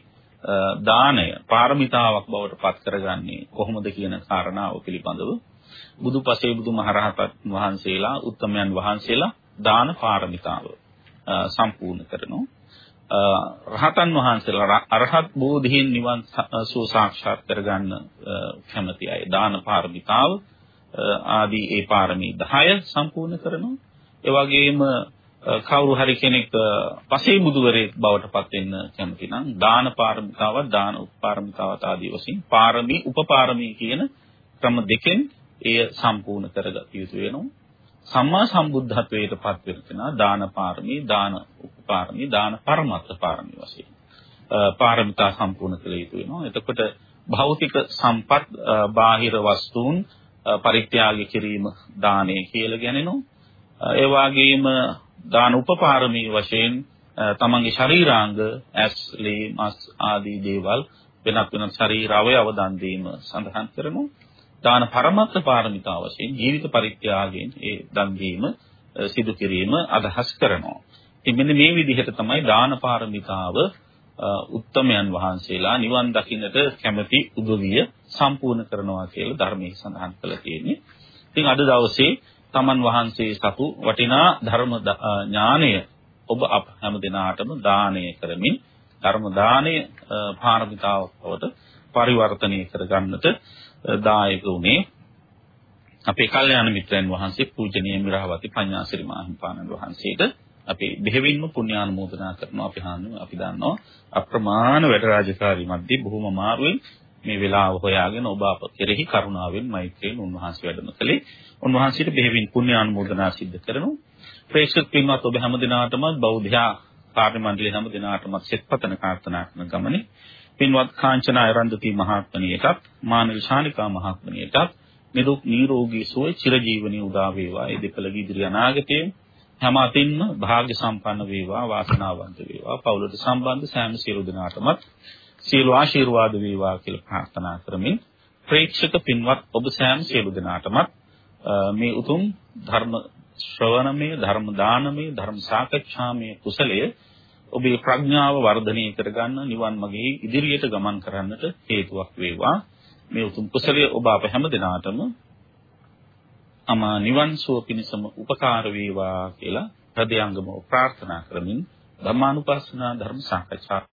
[SPEAKER 1] දානය පාරමිතාවක් බවට පත් කරගන්නේ කොහොමද කියන කාරණාව පිළිබඳව. බුදුපසේ බුදුමහරහතන් වහන්සේලා උත්තමයන් වහන්සේලා දාන පාරමිතාව සම්පූර්ණ කරනවා. රහතන් වහන්සේලා අරහත් බෝධියෙන් නිවන් සුව සාක්ෂාත් කරගන්න කැමති අය. දාන පාරමිතාව ආදී ඒ පාරමී 10 සම්පූර්ණ කරනවා. ඒ වගේම කවුරු හරි කෙනෙක් පසේ බුදුවරයෙක් බවට පත් වෙන්න කැමති නම් දාන පාරමිතාවක් දාන උපපාරමිතාවක් ආදී වශයෙන් පාරමී උපපාරමී කියන ක්‍රම දෙකෙන් එය සම්පූර්ණ කරගත යුතු වෙනවා. සම්මා සම්බුද්ධත්වයට පත් වෙන කෙනා දාන පාරමී දාන උපපාරමී දාන පරමත්ත පාරමී වශයෙන් පාරමිතා සම්පූර්ණ කළ යුතු වෙනවා. එතකොට භෞතික සම්පත් බාහිර වස්තුන් පරිත්‍යාග කිරීම දානය කියලා ගැනෙනවා ඒ වගේම දාන උපපාරමී වශයෙන් තමන්ගේ ශරීරාංග ඇස් ලේ මස් ආදී දේවල් වෙනත් වෙනත් ශරීර අවයව දන් දීම සඳහන් කරනවා දාන පරමත්ත පාරමිතා වශයෙන් ජීවිත පරිත්‍යාගයෙන් ඒ දන් දීම සිදු කිරීම අදහස් කරනවා ඉතින් මෙන්න මේ විදිහට තමයි දාන පාරමිතාව උත්තමයන් වහන්සේලා නිවන් දකින්නට කැමැති උදවිය සම්පූර්ණ කරනවා කියලා ධර්මයේ සඳහන් කරලා තියෙන්නේ. ඉතින් අද දවසේ තමන් වහන්සේ සතු වටිනා ධර්ම ඥානය ඔබ අප හැම දිනාටම දානය කරමින් ධර්ම දානය පාරමිතාවක් බවට පරිවර්තනය කරගන්නට දායක වුණේ අපේ කල්යාණ මිත්‍රයන් වහන්සේ පූජනීය මිරහවති පඤ්ඤාසිරි මාහිම්පාණන් වහන්සේට අපි දෙහිවින්ම පුණ්‍යානුමෝදනා කරනවා අපි හාන්නේ අපි දන්නවා අප්‍රමාණ වැඩ රාජකාරී මැද්දේ බොහොම අමාරුවෙන් මේ වෙලාව හොයාගෙන ඔබ අප කෙරෙහි කරුණාවෙන් මෛත්‍රියෙන් උන්වහන්සේ වැඩම කළේ. උන්වහන්සේට බෙහෙවින් පුණ්‍ය අනුමෝදනා සිද්ධ කරනු. ප්‍රේක්ෂක පින්වත් ඔබ හැම දිනාටම බෞද්ධයා කාර්ය මණ්ඩලයේ හැම දිනාටම සෙත්පතන ප්‍රාර්ථනා කරන ගමනේ පින්වත් කාංචනා ආරන්දති මහත්මණියටත් මානව ශානිකා මහත්මණියටත් නිරුක් නිරෝගී සුවය චිරජීවනයේ උදා වේවා. ඒ දෙපළගේ ඉදිරි අනාගතයේ හැම අතින්ම භාග්‍ය සම්පන්න වේවා වාසනාවන්ත වේවා. පවුලට සම්බන්ධ සෑම සියලු දෙනාටමත් සියලු ආශිර්වාද වේවා කියලා ප්‍රාර්ථනා කරමින් ප්‍රේක්ෂක පින්වත් ඔබ සෑම සියලු දෙනාටමත් මේ උතුම් ධර්ම ශ්‍රවණමය ධර්ම දානමය ධර්ම සාකච්ඡාමය කුසලය ඔබේ ප්‍රඥාව වර්ධනය කරගන්න නිවන් මාගේ ඉදිරියට ගමන් කරන්නට හේතුවක් වේවා. මේ උතුම් කුසලය ඔබ අප හැම දිනාටම අමා නිවන් සුව පිණසම උපකාර වේවා කියලා හෘදයාංගම ප්‍රාර්ථනා කරමින් ධර්මානුපස්සනා ධර්ම සාකච්ඡා